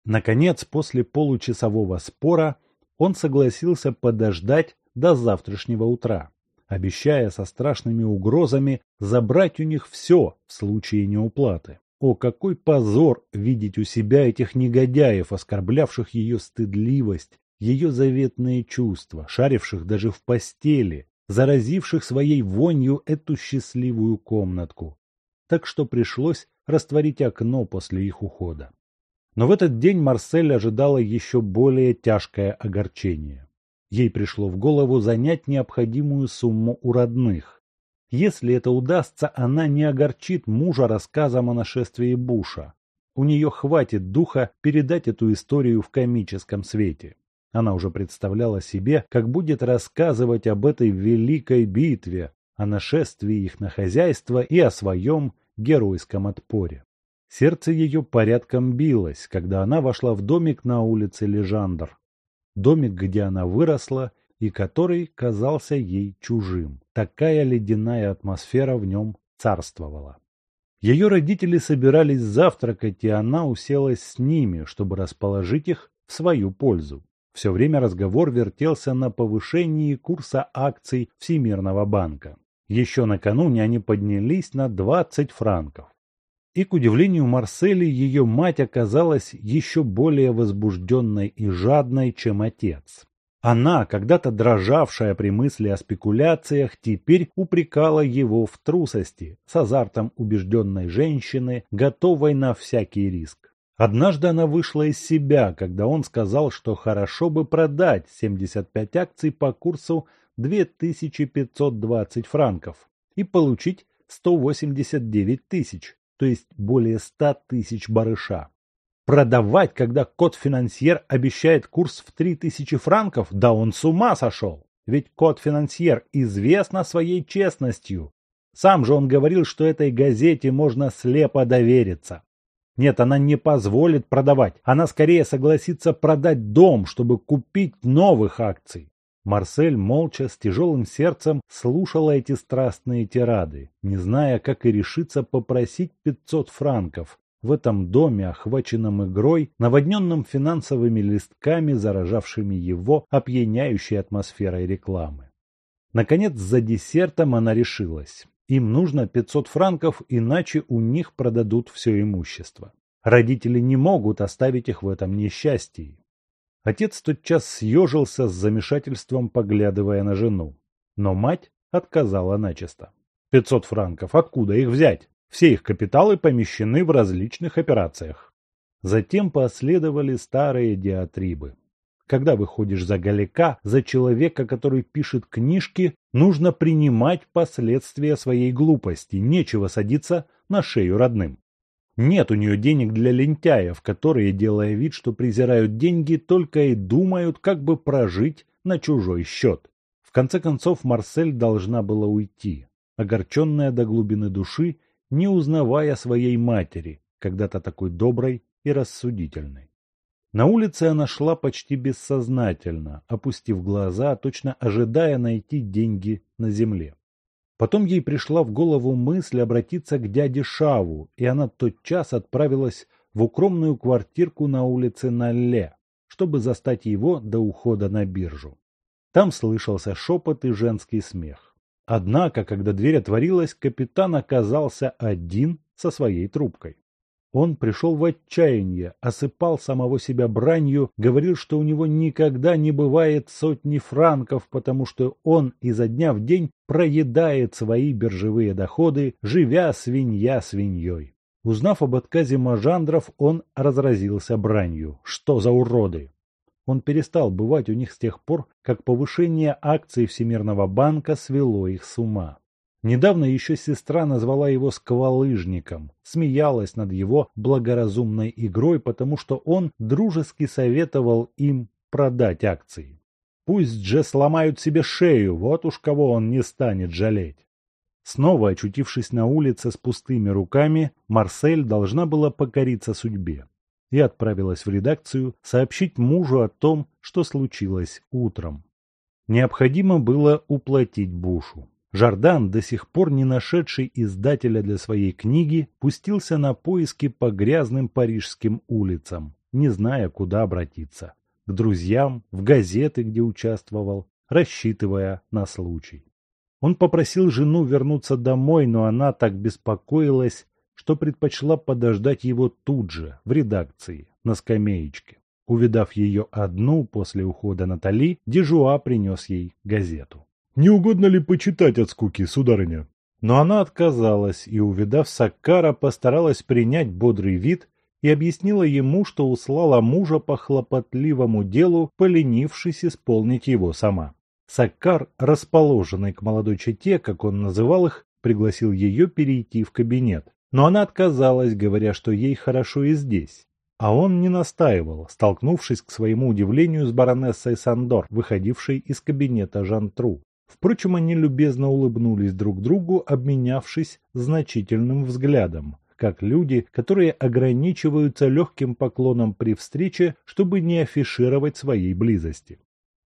Наконец, после получасового спора, он согласился подождать до завтрашнего утра, обещая со страшными угрозами забрать у них все в случае неуплаты. О, какой позор видеть у себя этих негодяев, оскорблявших ее стыдливость, ее заветные чувства, шаривших даже в постели, заразивших своей вонью эту счастливую комнатку. Так что пришлось растворить окно после их ухода. Но в этот день Марсель ожидала еще более тяжкое огорчение. Ей пришло в голову занять необходимую сумму у родных, если это удастся, она не огорчит мужа рассказом о нашествии Буша. У нее хватит духа передать эту историю в комическом свете. Она уже представляла себе, как будет рассказывать об этой великой битве, о нашествии их на хозяйство и о своем геройском отпоре. Сердце ее порядком билось, когда она вошла в домик на улице Лежандр. Домик, где она выросла и который казался ей чужим. Такая ледяная атмосфера в нем царствовала. Ее родители собирались завтракать, и она уселась с ними, чтобы расположить их в свою пользу. Все время разговор вертелся на повышении курса акций Всемирного банка. Еще накануне они поднялись на 20 франков. И, к удивлению Марсели, ее мать оказалась еще более возбужденной и жадной, чем отец. Она, когда-то дрожавшая при мысли о спекуляциях, теперь упрекала его в трусости, с азартом убежденной женщины, готовой на всякий риск. Однажды она вышла из себя, когда он сказал, что хорошо бы продать 75 акций по курсу 2520 франков и получить 189 тысяч, то есть более 100 тысяч барыша. Продавать, когда кот-финансьер обещает курс в 3000 франков, да он с ума сошел. Ведь кот-финансьер известна своей честностью. Сам же он говорил, что этой газете можно слепо довериться. Нет, она не позволит продавать. Она скорее согласится продать дом, чтобы купить новых акций. Марсель молча, с тяжелым сердцем, слушала эти страстные тирады, не зная, как и решиться попросить 500 франков, в этом доме, охваченном игрой, наводненном финансовыми листками, заражавшими его опьяняющей атмосферой рекламы. Наконец, за десертом она решилась. Им нужно 500 франков, иначе у них продадут все имущество. Родители не могут оставить их в этом несчастье. Отец тотчас съежился с замешательством, поглядывая на жену. Но мать отказала начисто. «Пятьсот франков, откуда их взять?» Все их капиталы помещены в различных операциях. Затем последовали старые диатрибы. Когда выходишь за галика, за человека, который пишет книжки, нужно принимать последствия своей глупости, нечего садиться на шею родным. Нет у нее денег для лентяев, которые, делая вид, что презирают деньги, только и думают, как бы прожить на чужой счет. В конце концов, Марсель должна была уйти, огорченная до глубины души не узнавая своей матери, когда-то такой доброй и рассудительной. На улице она шла почти бессознательно, опустив глаза, точно ожидая найти деньги на земле. Потом ей пришла в голову мысль обратиться к дяде Шаву, и она тотчас отправилась в укромную квартирку на улице Налле, чтобы застать его до ухода на биржу. Там слышался шепот и женский смех. Однако, когда дверь отворилась, капитан оказался один со своей трубкой. Он пришел в отчаяние, осыпал самого себя бранью, говорил, что у него никогда не бывает сотни франков, потому что он изо дня в день проедает свои биржевые доходы, живя свинья свиньей. Узнав об отказе Мажандров, он разразился бранью. Что за уроды! Он перестал бывать у них с тех пор, как повышение акций Всемирного банка свело их с ума. Недавно еще сестра назвала его сквалыжником, смеялась над его благоразумной игрой, потому что он дружески советовал им продать акции. Пусть же сломают себе шею, вот уж кого он не станет жалеть. Снова очутившись на улице с пустыми руками, Марсель должна была покориться судьбе и отправилась в редакцию сообщить мужу о том, что случилось утром. Необходимо было уплатить Бушу. Жардан, до сих пор не нашедший издателя для своей книги, пустился на поиски по грязным парижским улицам, не зная, куда обратиться. К друзьям, в газеты, где участвовал, рассчитывая на случай. Он попросил жену вернуться домой, но она так беспокоилась, что предпочла подождать его тут же, в редакции, на скамеечке. Увидав ее одну после ухода Натали, Дежуа принес ей газету. «Не угодно ли почитать от скуки, сударыня?» Но она отказалась и, увидав Саккара, постаралась принять бодрый вид и объяснила ему, что услала мужа по хлопотливому делу, поленившись исполнить его сама. Саккар, расположенный к молодой чете, как он называл их, пригласил ее перейти в кабинет. Но она отказалась, говоря, что ей хорошо и здесь. А он не настаивал, столкнувшись к своему удивлению с баронессой Сандор, выходившей из кабинета Жантру. Впрочем, они любезно улыбнулись друг другу, обменявшись значительным взглядом, как люди, которые ограничиваются легким поклоном при встрече, чтобы не афишировать своей близости.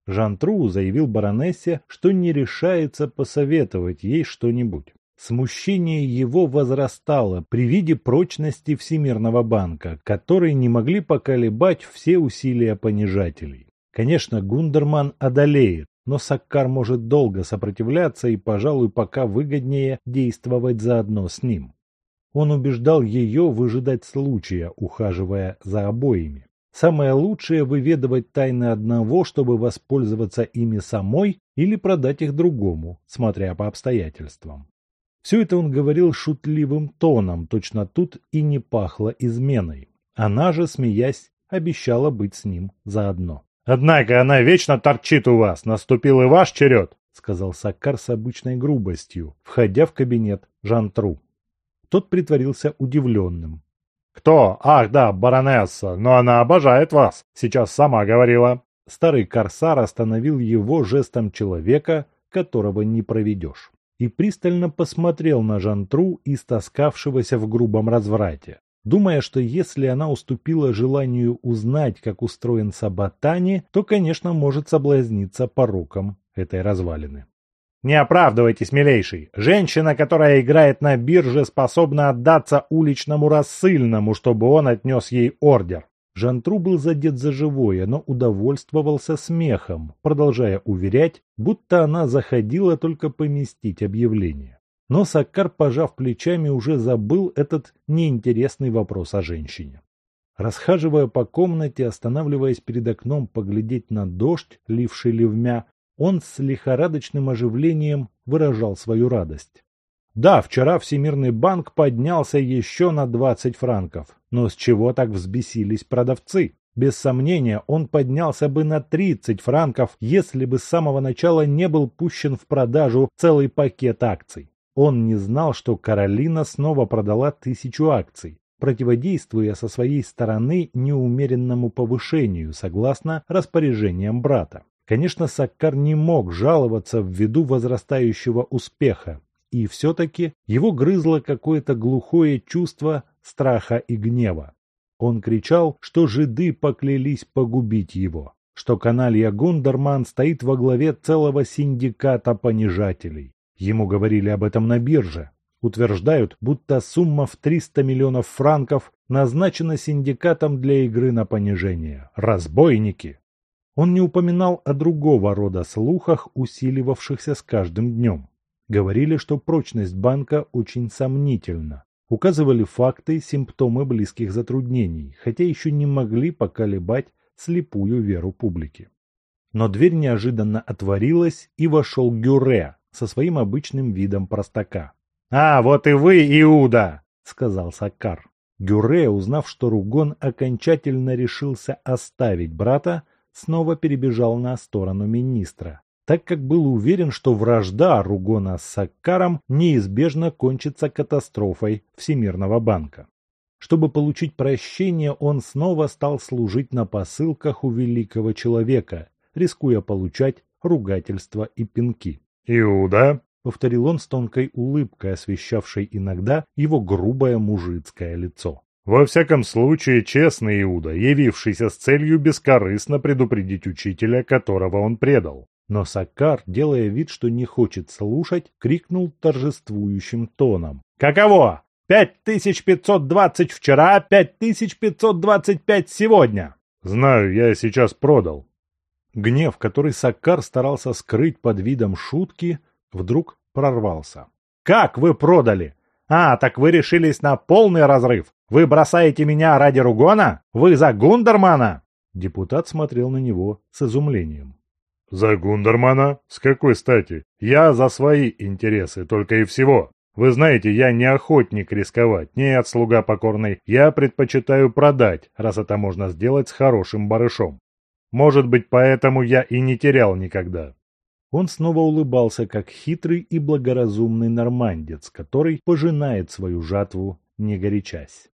Жантру заявил баронессе, что не решается посоветовать ей что-нибудь. Смущение его возрастало при виде прочности Всемирного банка, которые не могли поколебать все усилия понижателей. Конечно, Гундерман одолеет, но Саккар может долго сопротивляться и, пожалуй, пока выгоднее действовать заодно с ним. Он убеждал ее выжидать случая, ухаживая за обоими. Самое лучшее выведывать тайны одного, чтобы воспользоваться ими самой или продать их другому, смотря по обстоятельствам. Все это он говорил шутливым тоном, точно тут и не пахло изменой. Она же, смеясь, обещала быть с ним заодно. «Однако она вечно торчит у вас, наступил и ваш черед», — сказал Саккар с обычной грубостью, входя в кабинет Жантру. Тот притворился удивленным. «Кто? Ах, да, баронесса, но она обожает вас, сейчас сама говорила». Старый корсар остановил его жестом человека, которого не проведешь и пристально посмотрел на Жантру, истоскавшегося в грубом разврате, думая, что если она уступила желанию узнать, как устроен Сабатани, то, конечно, может соблазниться пороком этой развалины. Не оправдывайтесь, милейший. Женщина, которая играет на бирже, способна отдаться уличному рассыльному, чтобы он отнес ей ордер. Жантру был задет за живое, но удовольствовался смехом, продолжая уверять, будто она заходила только поместить объявление. Но Саккар, пожав плечами, уже забыл этот неинтересный вопрос о женщине. Расхаживая по комнате, останавливаясь перед окном поглядеть на дождь, ливший ливмя, он с лихорадочным оживлением выражал свою радость. Да, вчера Всемирный банк поднялся еще на 20 франков. Но с чего так взбесились продавцы? Без сомнения, он поднялся бы на 30 франков, если бы с самого начала не был пущен в продажу целый пакет акций. Он не знал, что Каролина снова продала тысячу акций, противодействуя со своей стороны неумеренному повышению, согласно распоряжениям брата. Конечно, Саккар не мог жаловаться ввиду возрастающего успеха, и все-таки его грызло какое-то глухое чувство страха и гнева. Он кричал, что жиды поклялись погубить его, что каналья Гундерман стоит во главе целого синдиката понижателей. Ему говорили об этом на бирже. Утверждают, будто сумма в 300 миллионов франков назначена синдикатом для игры на понижение. Разбойники! Он не упоминал о другого рода слухах, усиливавшихся с каждым днем. Говорили, что прочность банка очень сомнительна. Указывали факты, симптомы близких затруднений, хотя еще не могли поколебать слепую веру публики. Но дверь неожиданно отворилась, и вошел Гюре со своим обычным видом простака. «А, вот и вы, Иуда!» — сказал Саккар. Гюре, узнав, что Ругон окончательно решился оставить брата, снова перебежал на сторону министра так как был уверен, что вражда Ругона с Саккаром неизбежно кончится катастрофой Всемирного банка. Чтобы получить прощение, он снова стал служить на посылках у великого человека, рискуя получать ругательства и пинки. «Иуда?» — повторил он с тонкой улыбкой, освещавшей иногда его грубое мужицкое лицо. Во всяком случае, честный Иуда, явившийся с целью бескорыстно предупредить учителя, которого он предал. Но Саккар, делая вид, что не хочет слушать, крикнул торжествующим тоном. «Каково? Пять тысяч пятьсот двадцать вчера, пять тысяч пятьсот двадцать пять сегодня!» «Знаю, я сейчас продал». Гнев, который Саккар старался скрыть под видом шутки, вдруг прорвался. «Как вы продали? А, так вы решились на полный разрыв? Вы бросаете меня ради Ругона? Вы за Гундермана?» Депутат смотрел на него с изумлением. «За Гундермана? С какой стати? Я за свои интересы, только и всего. Вы знаете, я не охотник рисковать, нет, слуга покорный. Я предпочитаю продать, раз это можно сделать с хорошим барышом. Может быть, поэтому я и не терял никогда. Он снова улыбался, как хитрый и благоразумный нормандец, который пожинает свою жатву, не горячась.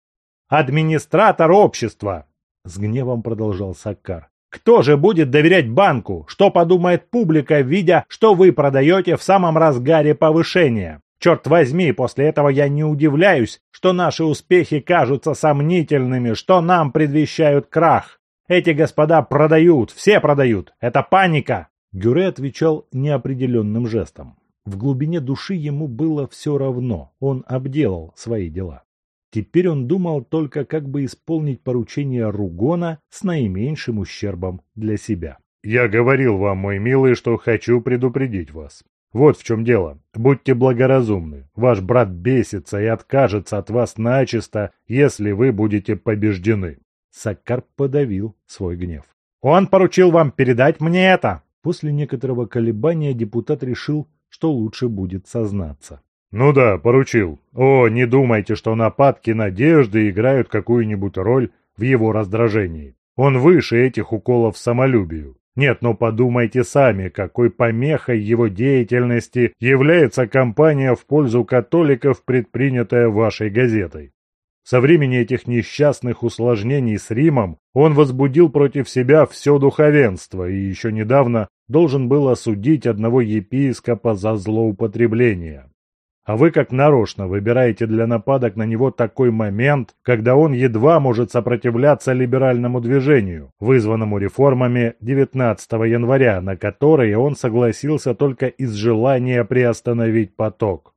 «Администратор общества!» — с гневом продолжал Саккар. «Кто же будет доверять банку? Что подумает публика, видя, что вы продаете в самом разгаре повышения? Черт возьми, после этого я не удивляюсь, что наши успехи кажутся сомнительными, что нам предвещают крах. Эти господа продают, все продают. Это паника. Гюре отвечал неопределенным жестом. В глубине души ему было все равно, он обделал свои дела. Теперь он думал только, как бы исполнить поручение Ругона с наименьшим ущербом для себя. «Я говорил вам, мой милый, что хочу предупредить вас. Вот в чем дело. Будьте благоразумны. Ваш брат бесится и откажется от вас начисто, если вы будете побеждены». Саккар подавил свой гнев. «Он поручил вам передать мне это!» После некоторого колебания депутат решил, что лучше будет сознаться. «Ну да, поручил. О, не думайте, что нападки надежды играют какую-нибудь роль в его раздражении. Он выше этих уколов самолюбию. Нет, но подумайте сами, какой помехой его деятельности является кампания в пользу католиков, предпринятая вашей газетой. Со времени этих несчастных усложнений с Римом он возбудил против себя все духовенство и еще недавно должен был осудить одного епископа за злоупотребление. А вы как нарочно выбираете для нападок на него такой момент, когда он едва может сопротивляться либеральному движению, вызванному реформами 19 января, на которые он согласился только из желания приостановить поток.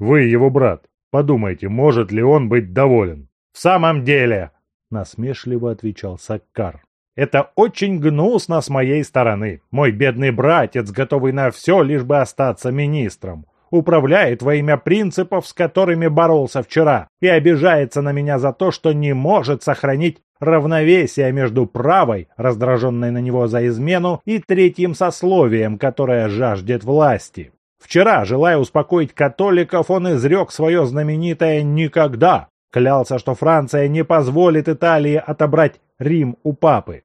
Вы его брат, Подумайте, может ли он быть доволен? В самом деле, насмешливо отвечал Саккар. Это очень гнусно с моей стороны. Мой бедный братец, готовый на все, лишь бы остаться министром, управляет во имя принципов, с которыми боролся вчера, и обижается на меня за то, что не может сохранить равновесие между правой, раздраженной на него за измену, и третьим сословием, которое жаждет власти. Вчера, желая успокоить католиков, он изрек свое знаменитое «никогда». Клялся, что Франция не позволит Италии отобрать Рим у папы.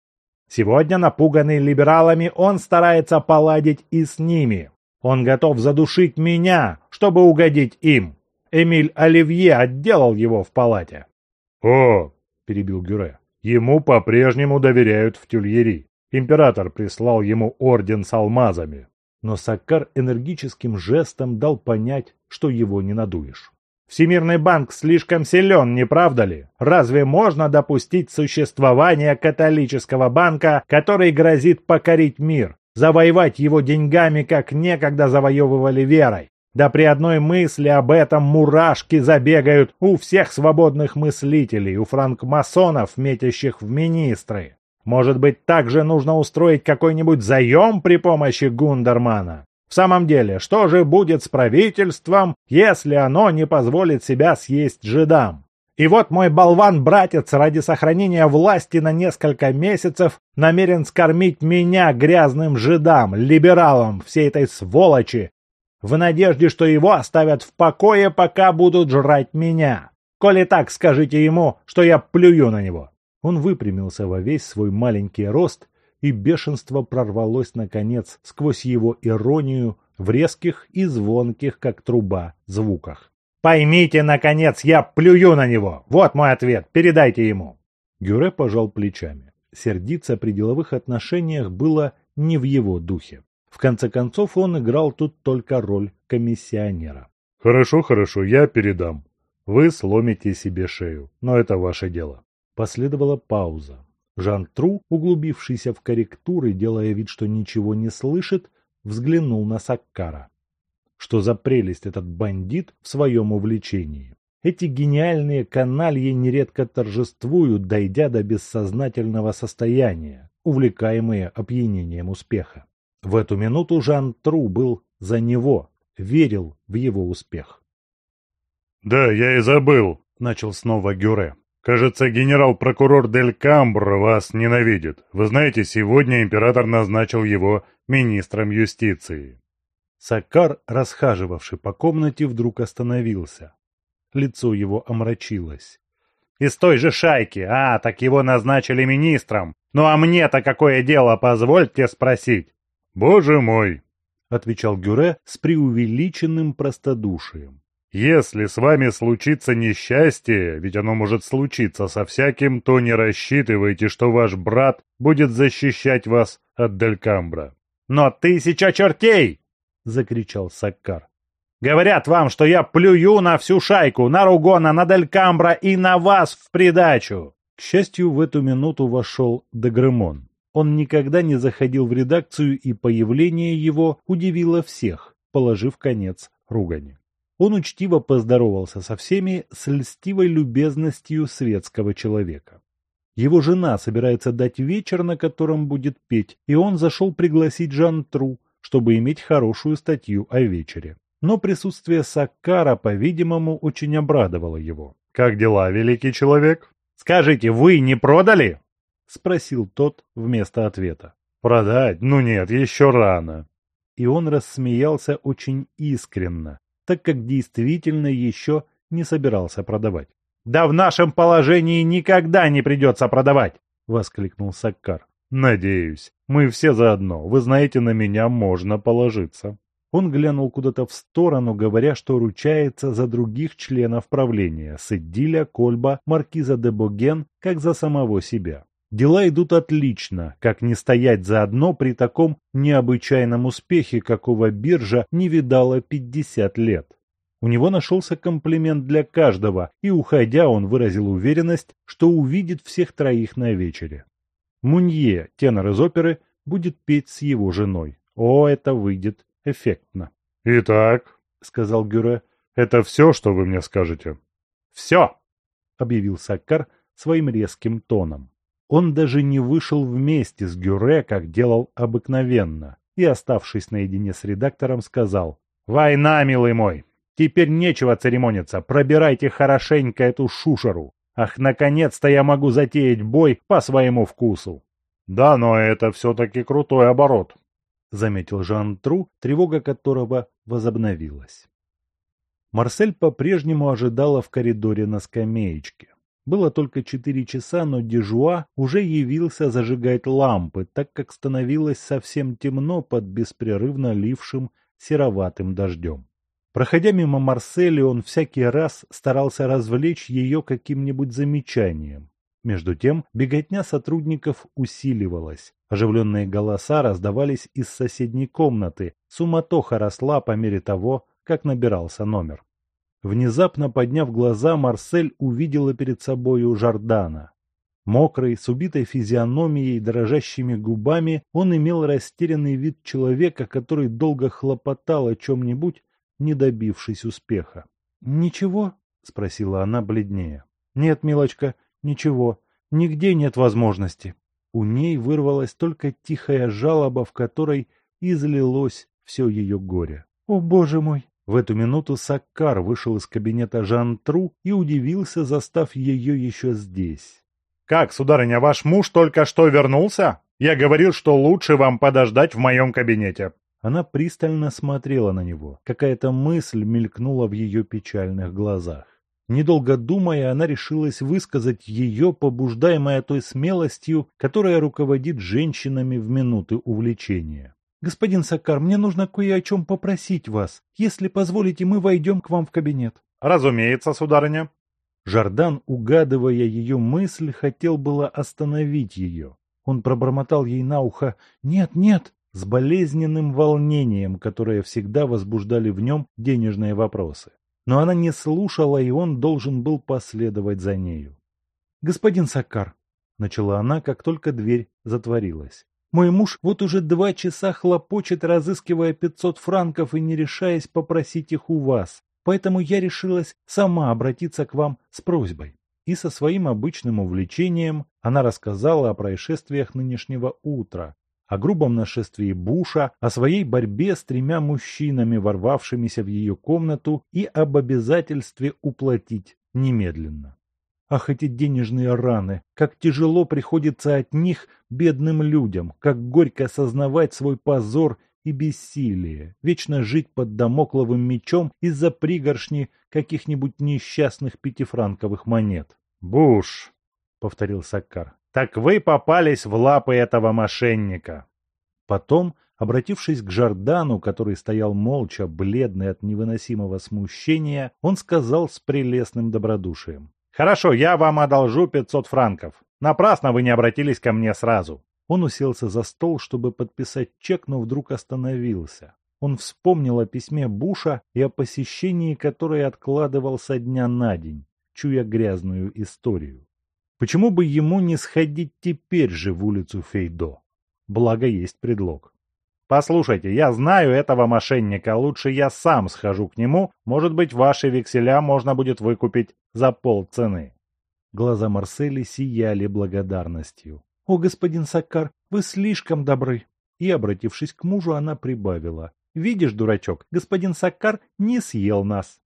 Сегодня, напуганный либералами, он старается поладить и с ними. Он готов задушить меня, чтобы угодить им. Эмиль Оливье отделал его в палате. «О!» – перебил Гюре. «Ему по-прежнему доверяют в тюльери. Император прислал ему орден с алмазами. Но Саккар энергическим жестом дал понять, что его не надуешь. Всемирный банк слишком силен, не правда ли? Разве можно допустить существование католического банка, который грозит покорить мир, завоевать его деньгами, как некогда завоевывали верой? Да при одной мысли об этом мурашки забегают у всех свободных мыслителей, у франкмасонов, метящих в министры. Может быть, также нужно устроить какой-нибудь заем при помощи Гундермана? В самом деле, что же будет с правительством, если оно не позволит себя съесть жидам? И вот мой болван-братец ради сохранения власти на несколько месяцев намерен скормить меня грязным жидам, либералам, всей этой сволочи, в надежде, что его оставят в покое, пока будут жрать меня. Коли так, скажите ему, что я плюю на него. Он выпрямился во весь свой маленький рост, и бешенство прорвалось, наконец, сквозь его иронию в резких и звонких, как труба, звуках. «Поймите, наконец, я плюю на него! Вот мой ответ, передайте ему!» Гюре пожал плечами. Сердиться при деловых отношениях было не в его духе. В конце концов, он играл тут только роль комиссионера. «Хорошо, хорошо, я передам. Вы сломите себе шею, но это ваше дело». Последовала пауза. Жан Тру, углубившийся в корректуры, делая вид, что ничего не слышит, взглянул на Саккара. Что за прелесть этот бандит в своем увлечении? Эти гениальные канальи нередко торжествуют, дойдя до бессознательного состояния, увлекаемые опьянением успеха. В эту минуту Жан Тру был за него, верил в его успех. «Да, я и забыл», — начал снова Гюре. «Кажется, генерал-прокурор Дель Камбр вас ненавидит. Вы знаете, сегодня император назначил его министром юстиции». Саккар, расхаживавший по комнате, вдруг остановился. Лицо его омрачилось. «Из той же шайки! А, так его назначили министром! Ну а мне-то какое дело, позвольте спросить?» «Боже мой!» — отвечал Гюре с преувеличенным простодушием. Если с вами случится несчастье, ведь оно может случиться со всяким, то не рассчитывайте, что ваш брат будет защищать вас от Делькамбра. «Но тысяча чертей!» — закричал Саккар. «Говорят вам, что я плюю на всю шайку, на Ругона, на Делькамбра и на вас в придачу!» К счастью, в эту минуту вошел Дегремон. Он никогда не заходил в редакцию, и появление его удивило всех, положив конец ругани. Он учтиво поздоровался со всеми с льстивой любезностью светского человека. Его жена собирается дать вечер, на котором будет петь, и он зашел пригласить Жан Тру, чтобы иметь хорошую статью о вечере. Но присутствие Саккара, по-видимому, очень обрадовало его. «Как дела, великий человек?» «Скажите, вы не продали?» — спросил тот вместо ответа. «Продать? Ну нет, еще рано». И он рассмеялся очень искренно, так как действительно еще не собирался продавать. «Да в нашем положении никогда не придется продавать!» — воскликнул Саккар. «Надеюсь. Мы все заодно. Вы знаете, на меня можно положиться». Он глянул куда-то в сторону, говоря, что ручается за других членов правления, Сидиля, Кольба, Маркиза де Боген, как за самого себя. Дела идут отлично, как не стоять заодно при таком необычайном успехе, какого биржа не видала 50 лет. У него нашелся комплимент для каждого, и, уходя, он выразил уверенность, что увидит всех троих на вечере. Мунье, тенор из оперы, будет петь с его женой. О, это выйдет эффектно. «Итак», — сказал Гюре, — «это все, что вы мне скажете?» «Все!» — объявил Саккар своим резким тоном. Он даже не вышел вместе с Гюре, как делал обыкновенно, и, оставшись наедине с редактором, сказал «Война, милый мой! Теперь нечего церемониться, пробирайте хорошенько эту шушеру. Ах, наконец-то я могу затеять бой по своему вкусу!» «Да, но это все-таки крутой оборот», — заметил Жан Тру, тревога которого возобновилась. Марсель по-прежнему ожидала в коридоре на скамеечке. Было только четыре часа, но Дежуа уже явился зажигать лампы, так как становилось совсем темно под беспрерывно лившим сероватым дождем. Проходя мимо Марсели, он всякий раз старался развлечь ее каким-нибудь замечанием. Между тем, беготня сотрудников усиливалась. Оживленные голоса раздавались из соседней комнаты, суматоха росла по мере того, как набирался номер. Внезапно подняв глаза, Марсель увидела перед собою Жордана. Мокрый, с убитой физиономией дрожащими губами, он имел растерянный вид человека, который долго хлопотал о чем-нибудь, не добившись успеха. «Ничего?» — спросила она бледнее. «Нет, милочка, ничего. Нигде нет возможности». У ней вырвалась только тихая жалоба, в которой излилось все ее горе. «О, боже мой! В эту минуту Саккар вышел из кабинета Жан-Тру и удивился, застав ее еще здесь. «Как, сударыня, ваш муж только что вернулся? Я говорил, что лучше вам подождать в моем кабинете». Она пристально смотрела на него. Какая-то мысль мелькнула в ее печальных глазах. Недолго думая, она решилась высказать ее, побуждаемая той смелостью, которая руководит женщинами в минуты увлечения. «Господин Сакар, мне нужно кое о чем попросить вас. Если позволите, мы войдем к вам в кабинет». «Разумеется, сударыня». Жардан, угадывая ее мысль, хотел было остановить ее. Он пробормотал ей на ухо «Нет, нет!» с болезненным волнением, которое всегда возбуждали в нем денежные вопросы. Но она не слушала, и он должен был последовать за нею. «Господин Сакар», — начала она, как только дверь затворилась. «Мой муж вот уже два часа хлопочет, разыскивая пятьсот франков и не решаясь попросить их у вас. Поэтому я решилась сама обратиться к вам с просьбой». И со своим обычным увлечением она рассказала о происшествиях нынешнего утра, о грубом нашествии Буша, о своей борьбе с тремя мужчинами, ворвавшимися в ее комнату, и об обязательстве уплатить немедленно. Ах, эти денежные раны! Как тяжело приходится от них бедным людям, как горько осознавать свой позор и бессилие, вечно жить под домокловым мечом из-за пригоршни каких-нибудь несчастных пятифранковых монет. «Буш!» — повторил Саккар. Так вы попались в лапы этого мошенника. Потом, обратившись к Жордану, который стоял молча, бледный от невыносимого смущения, он сказал с прелестным добродушием. «Хорошо, я вам одолжу пятьсот франков. Напрасно вы не обратились ко мне сразу». Он уселся за стол, чтобы подписать чек, но вдруг остановился. Он вспомнил о письме Буша и о посещении, которое откладывал со дня на день, чуя грязную историю. Почему бы ему не сходить теперь же в улицу Фейдо? Благо есть предлог. «Послушайте, я знаю этого мошенника, лучше я сам схожу к нему, может быть, ваши векселя можно будет выкупить за полцены». Глаза Марсели сияли благодарностью. «О, господин Саккар, вы слишком добры!» И, обратившись к мужу, она прибавила. «Видишь, дурачок, господин Саккар не съел нас!»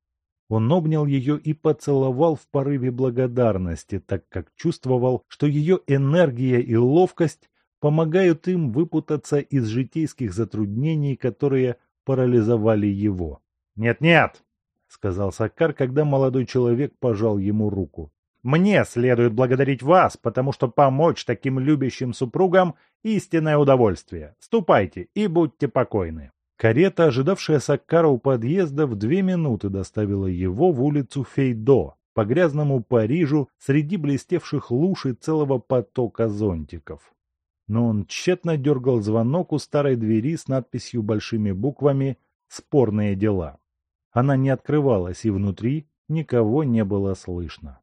Он обнял ее и поцеловал в порыве благодарности, так как чувствовал, что ее энергия и ловкость помогают им выпутаться из житейских затруднений, которые парализовали его. «Нет-нет!» — сказал Сакар, когда молодой человек пожал ему руку. «Мне следует благодарить вас, потому что помочь таким любящим супругам — истинное удовольствие. Ступайте и будьте покойны». Карета, ожидавшая Саккара у подъезда, в две минуты доставила его в улицу Фейдо, по грязному Парижу, среди блестевших луж и целого потока зонтиков. Но он тщетно дергал звонок у старой двери с надписью большими буквами «Спорные дела». Она не открывалась, и внутри никого не было слышно.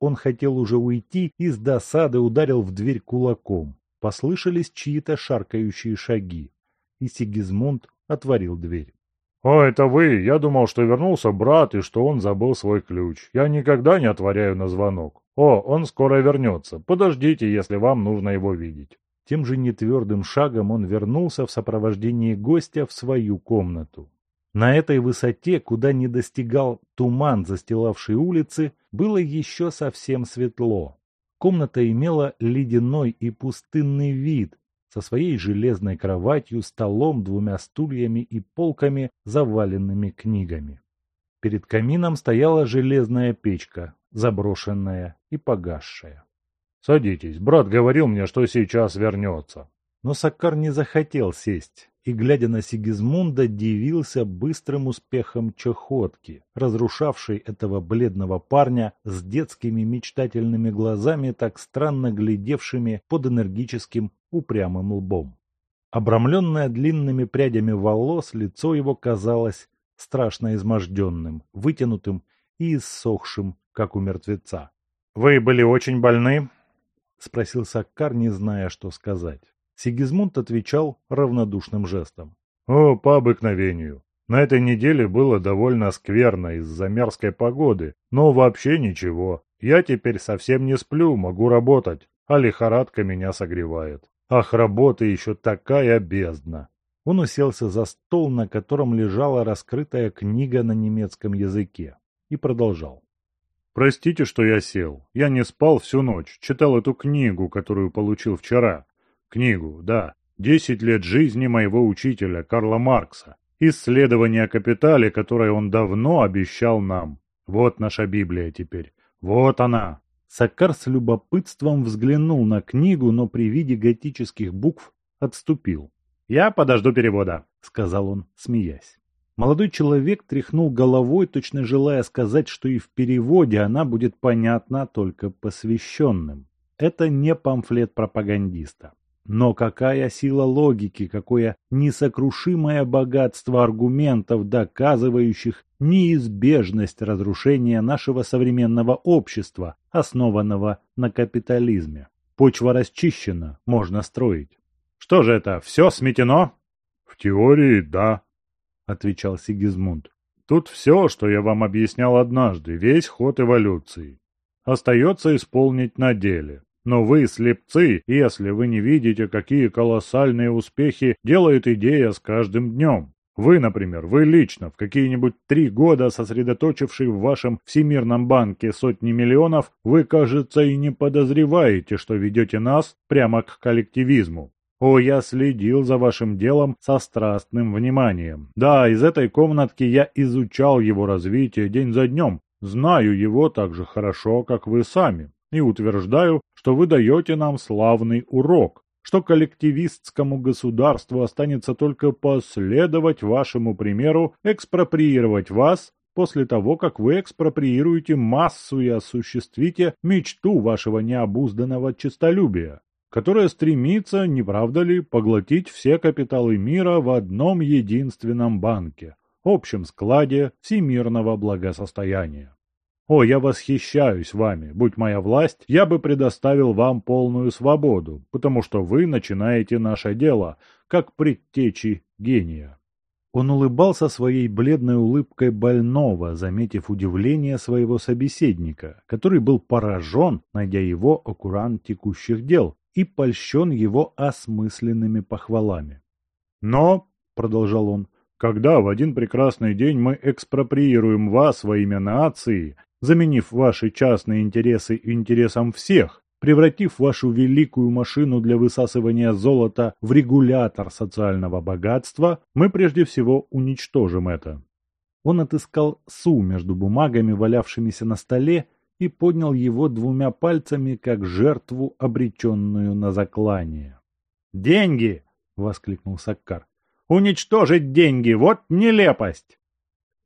Он хотел уже уйти и с досады ударил в дверь кулаком. Послышались чьи-то шаркающие шаги, и Сигизмунд отворил дверь. «О, это вы! Я думал, что вернулся брат и что он забыл свой ключ. Я никогда не отворяю на звонок. О, он скоро вернется. Подождите, если вам нужно его видеть». Тем же нетвердым шагом он вернулся в сопровождении гостя в свою комнату. На этой высоте, куда не достигал туман, застилавший улицы, было еще совсем светло. Комната имела ледяной и пустынный вид, со своей железной кроватью, столом, двумя стульями и полками, заваленными книгами. Перед камином стояла железная печка, заброшенная и погасшая. «Садитесь, брат говорил мне, что сейчас вернется». Но Саккар не захотел сесть и, глядя на Сигизмунда, дивился быстрым успехом чехотки, разрушавшей этого бледного парня с детскими мечтательными глазами, так странно глядевшими под энергическим упрямым лбом. Обрамленное длинными прядями волос, лицо его казалось страшно изможденным, вытянутым и иссохшим, как у мертвеца. «Вы были очень больны?» — спросил Саккар, не зная, что сказать. Сигизмунд отвечал равнодушным жестом. «О, по обыкновению. На этой неделе было довольно скверно из-за мерзкой погоды, но вообще ничего. Я теперь совсем не сплю, могу работать, а лихорадка меня согревает. Ах, работа еще такая бездна!» Он уселся за стол, на котором лежала раскрытая книга на немецком языке, и продолжал. «Простите, что я сел. Я не спал всю ночь, читал эту книгу, которую получил вчера. Книгу, да. «Десять лет жизни моего учителя Карла Маркса. Исследование о капитале, которое он давно обещал нам. Вот наша Библия теперь. Вот она!» Саккар с любопытством взглянул на книгу, но при виде готических букв отступил. «Я подожду перевода», — сказал он, смеясь. Молодой человек тряхнул головой, точно желая сказать, что и в переводе она будет понятна только посвященным. Это не памфлет пропагандиста. Но какая сила логики, какое несокрушимое богатство аргументов, доказывающих неизбежность разрушения нашего современного общества, основанного на капитализме. Почва расчищена, можно строить. Что же это, все сметено? В теории, да, отвечал Сигизмунд. Тут все, что я вам объяснял однажды, весь ход эволюции. Остается исполнить на деле. Но вы слепцы, если вы не видите, какие колоссальные успехи делает идея с каждым днем. Вы, например, вы лично в какие-нибудь три года сосредоточивший в вашем Всемирном банке сотни миллионов, вы, кажется, и не подозреваете, что ведете нас прямо к коллективизму. О, я следил за вашим делом со страстным вниманием. Да, из этой комнатки я изучал его развитие день за днем. Знаю его так же хорошо, как вы сами. И утверждаю, что вы даете нам славный урок что коллективистскому государству останется только последовать вашему примеру, экспроприировать вас после того, как вы экспроприируете массу и осуществите мечту вашего необузданного честолюбия, которая стремится, не правда ли, поглотить все капиталы мира в одном единственном банке, общем складе всемирного благосостояния. О, я восхищаюсь вами. Будь моя власть, я бы предоставил вам полную свободу, потому что вы начинаете наше дело, как предтечи гения». Он улыбался своей бледной улыбкой больного, заметив удивление своего собеседника, который был поражен, найдя его оккурант текущих дел, и польщен его осмысленными похвалами. «Но», — продолжал он, — «когда в один прекрасный день мы экспроприируем вас во имя нации, заменив ваши частные интересы интересам всех, превратив вашу великую машину для высасывания золота в регулятор социального богатства, мы прежде всего уничтожим это. Он отыскал су между бумагами, валявшимися на столе, и поднял его двумя пальцами, как жертву, обреченную на заклание. «Деньги!» — воскликнул Саккар. «Уничтожить деньги! Вот нелепость!»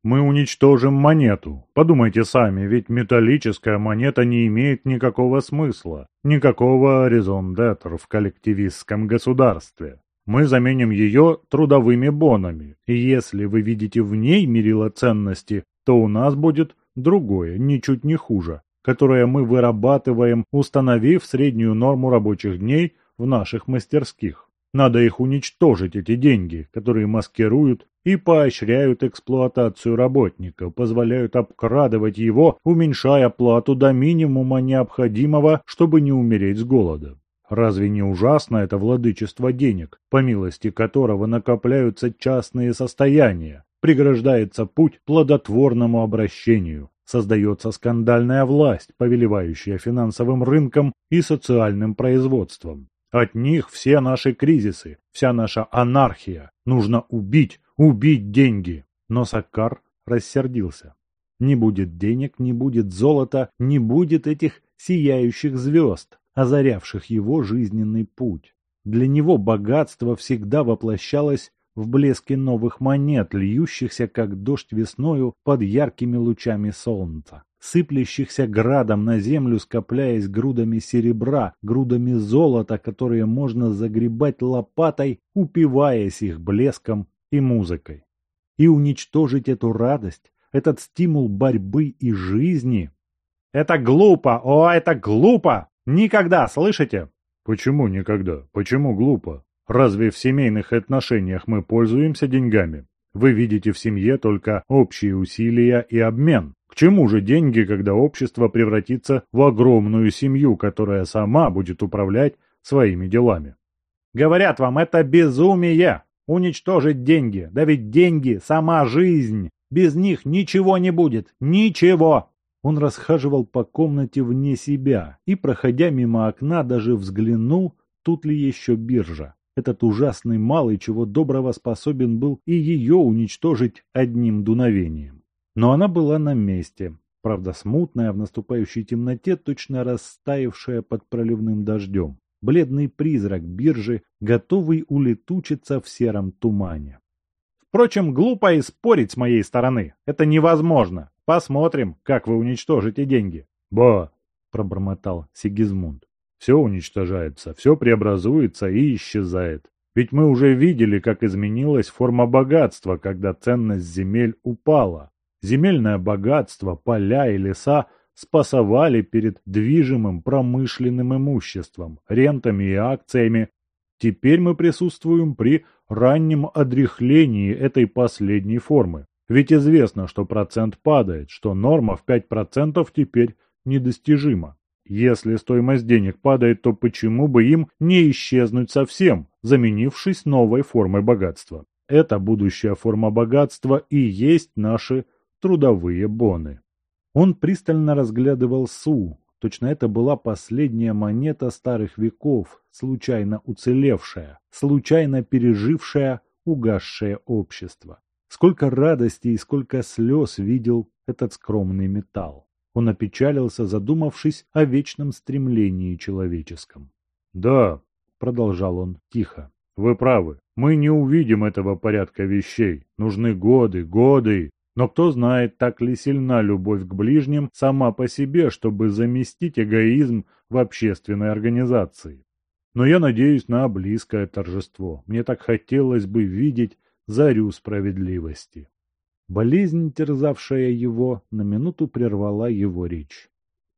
Мы уничтожим монету. Подумайте сами, ведь металлическая монета не имеет никакого смысла, никакого резон в коллективистском государстве. Мы заменим ее трудовыми бонами, и если вы видите в ней мерило ценности, то у нас будет другое, ничуть не хуже, которое мы вырабатываем, установив среднюю норму рабочих дней в наших мастерских. Надо их уничтожить, эти деньги, которые маскируют и поощряют эксплуатацию работника, позволяют обкрадывать его, уменьшая плату до минимума необходимого, чтобы не умереть с голода. Разве не ужасно это владычество денег, по милости которого накопляются частные состояния, преграждается путь плодотворному обращению, создается скандальная власть, повелевающая финансовым рынком и социальным производством. От них все наши кризисы, вся наша анархия. Нужно убить, убить деньги. Но Саккар рассердился. Не будет денег, не будет золота, не будет этих сияющих звезд, озарявших его жизненный путь. Для него богатство всегда воплощалось в блеске новых монет, льющихся как дождь весною под яркими лучами солнца сыплющихся градом на землю, скопляясь грудами серебра, грудами золота, которые можно загребать лопатой, упиваясь их блеском и музыкой. И уничтожить эту радость, этот стимул борьбы и жизни. Это глупо, о, это глупо! Никогда, слышите? Почему никогда? Почему глупо? Разве в семейных отношениях мы пользуемся деньгами? Вы видите в семье только общие усилия и обмен. К чему же деньги, когда общество превратится в огромную семью, которая сама будет управлять своими делами? Говорят вам, это безумие! Уничтожить деньги! Да ведь деньги – сама жизнь! Без них ничего не будет! Ничего! Он расхаживал по комнате вне себя и, проходя мимо окна, даже взглянул, тут ли еще биржа. Этот ужасный малый чего доброго способен был и ее уничтожить одним дуновением. Но она была на месте, правда смутная в наступающей темноте, точно растаявшая под проливным дождем. Бледный призрак биржи, готовый улетучиться в сером тумане. Впрочем, глупо и спорить с моей стороны. Это невозможно. Посмотрим, как вы уничтожите деньги. Ба, пробормотал Сигизмунд. Все уничтожается, все преобразуется и исчезает. Ведь мы уже видели, как изменилась форма богатства, когда ценность земель упала. Земельное богатство, поля и леса спасовали перед движимым промышленным имуществом, рентами и акциями. Теперь мы присутствуем при раннем одряхлении этой последней формы. Ведь известно, что процент падает, что норма в 5% теперь недостижима. Если стоимость денег падает, то почему бы им не исчезнуть совсем, заменившись новой формой богатства? Эта будущая форма богатства и есть наши трудовые боны. Он пристально разглядывал Су. Точно это была последняя монета старых веков, случайно уцелевшая, случайно пережившая угасшее общество. Сколько радости и сколько слез видел этот скромный металл. Он опечалился, задумавшись о вечном стремлении человеческом. «Да», — продолжал он тихо, — «вы правы. Мы не увидим этого порядка вещей. Нужны годы, годы. Но кто знает, так ли сильна любовь к ближним сама по себе, чтобы заместить эгоизм в общественной организации. Но я надеюсь на близкое торжество. Мне так хотелось бы видеть зарю справедливости. Болезнь, терзавшая его, на минуту прервала его речь.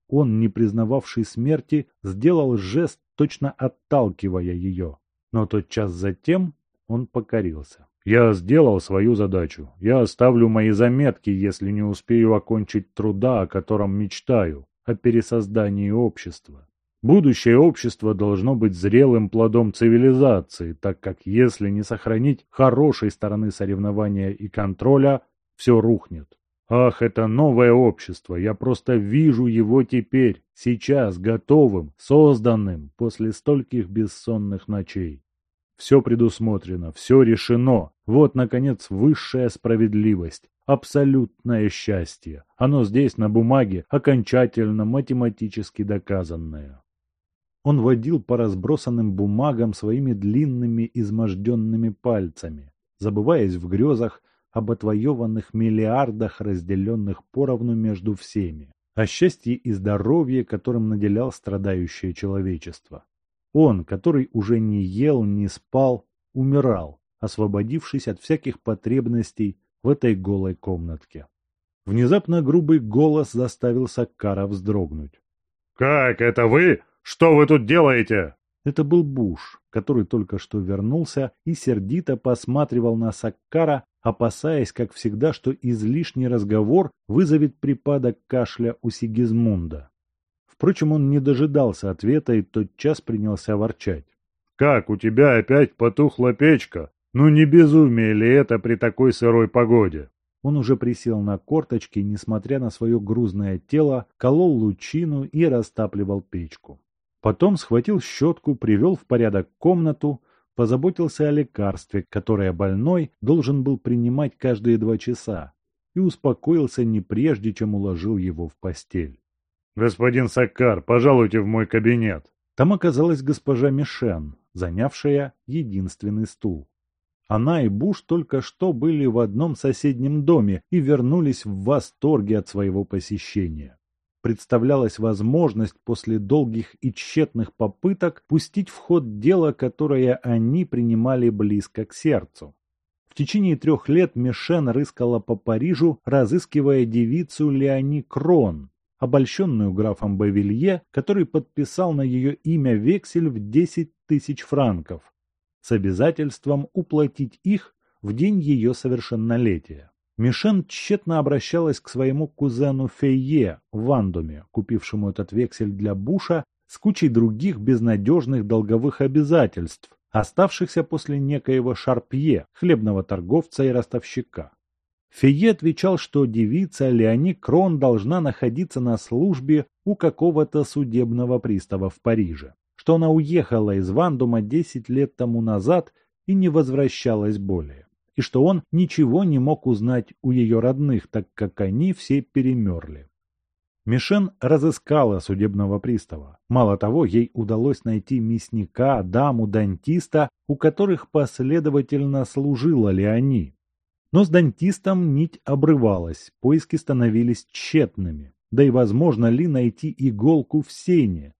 Он, не признававший смерти, сделал жест, точно отталкивая ее. Но тотчас затем он покорился. «Я сделал свою задачу. Я оставлю мои заметки, если не успею окончить труда, о котором мечтаю, о пересоздании общества. Будущее общество должно быть зрелым плодом цивилизации, так как если не сохранить хорошей стороны соревнования и контроля, все рухнет. Ах, это новое общество, я просто вижу его теперь, сейчас, готовым, созданным, после стольких бессонных ночей. Все предусмотрено, все решено. Вот, наконец, высшая справедливость, абсолютное счастье. Оно здесь, на бумаге, окончательно математически доказанное. Он водил по разбросанным бумагам своими длинными изможденными пальцами, забываясь в грезах об отвоеванных миллиардах, разделенных поровну между всеми, о счастье и здоровье, которым наделял страдающее человечество. Он, который уже не ел, не спал, умирал, освободившись от всяких потребностей в этой голой комнатке. Внезапно грубый голос заставил Саккара вздрогнуть. «Как это вы? Что вы тут делаете?» Это был Буш, который только что вернулся и сердито посматривал на Саккара, опасаясь, как всегда, что излишний разговор вызовет припадок кашля у Сигизмунда. Впрочем, он не дожидался ответа и тотчас принялся ворчать. «Как, у тебя опять потухла печка? Ну не безумие ли это при такой сырой погоде?» Он уже присел на корточки, несмотря на свое грузное тело, колол лучину и растапливал печку. Потом схватил щетку, привел в порядок комнату, позаботился о лекарстве, которое больной должен был принимать каждые два часа, и успокоился не прежде, чем уложил его в постель. «Господин Саккар, пожалуйте в мой кабинет!» Там оказалась госпожа Мишен, занявшая единственный стул. Она и Буш только что были в одном соседнем доме и вернулись в восторге от своего посещения представлялась возможность после долгих и тщетных попыток пустить в ход дело, которое они принимали близко к сердцу. В течение трех лет Мишен рыскала по Парижу, разыскивая девицу Леони Крон, обольщенную графом Бавилье, который подписал на ее имя вексель в 10 тысяч франков, с обязательством уплатить их в день ее совершеннолетия. Мишен тщетно обращалась к своему кузену Фейе Вандуме, купившему этот вексель для Буша, с кучей других безнадежных долговых обязательств, оставшихся после некоего Шарпье, хлебного торговца и ростовщика. Фейе отвечал, что девица Леони Крон должна находиться на службе у какого-то судебного пристава в Париже, что она уехала из Вандума десять лет тому назад и не возвращалась более и что он ничего не мог узнать у ее родных, так как они все перемерли. Мишен разыскала судебного пристава. Мало того, ей удалось найти мясника, даму, дантиста, у которых последовательно служила ли они. Но с дантистом нить обрывалась, поиски становились тщетными. Да и возможно ли найти иголку в сене?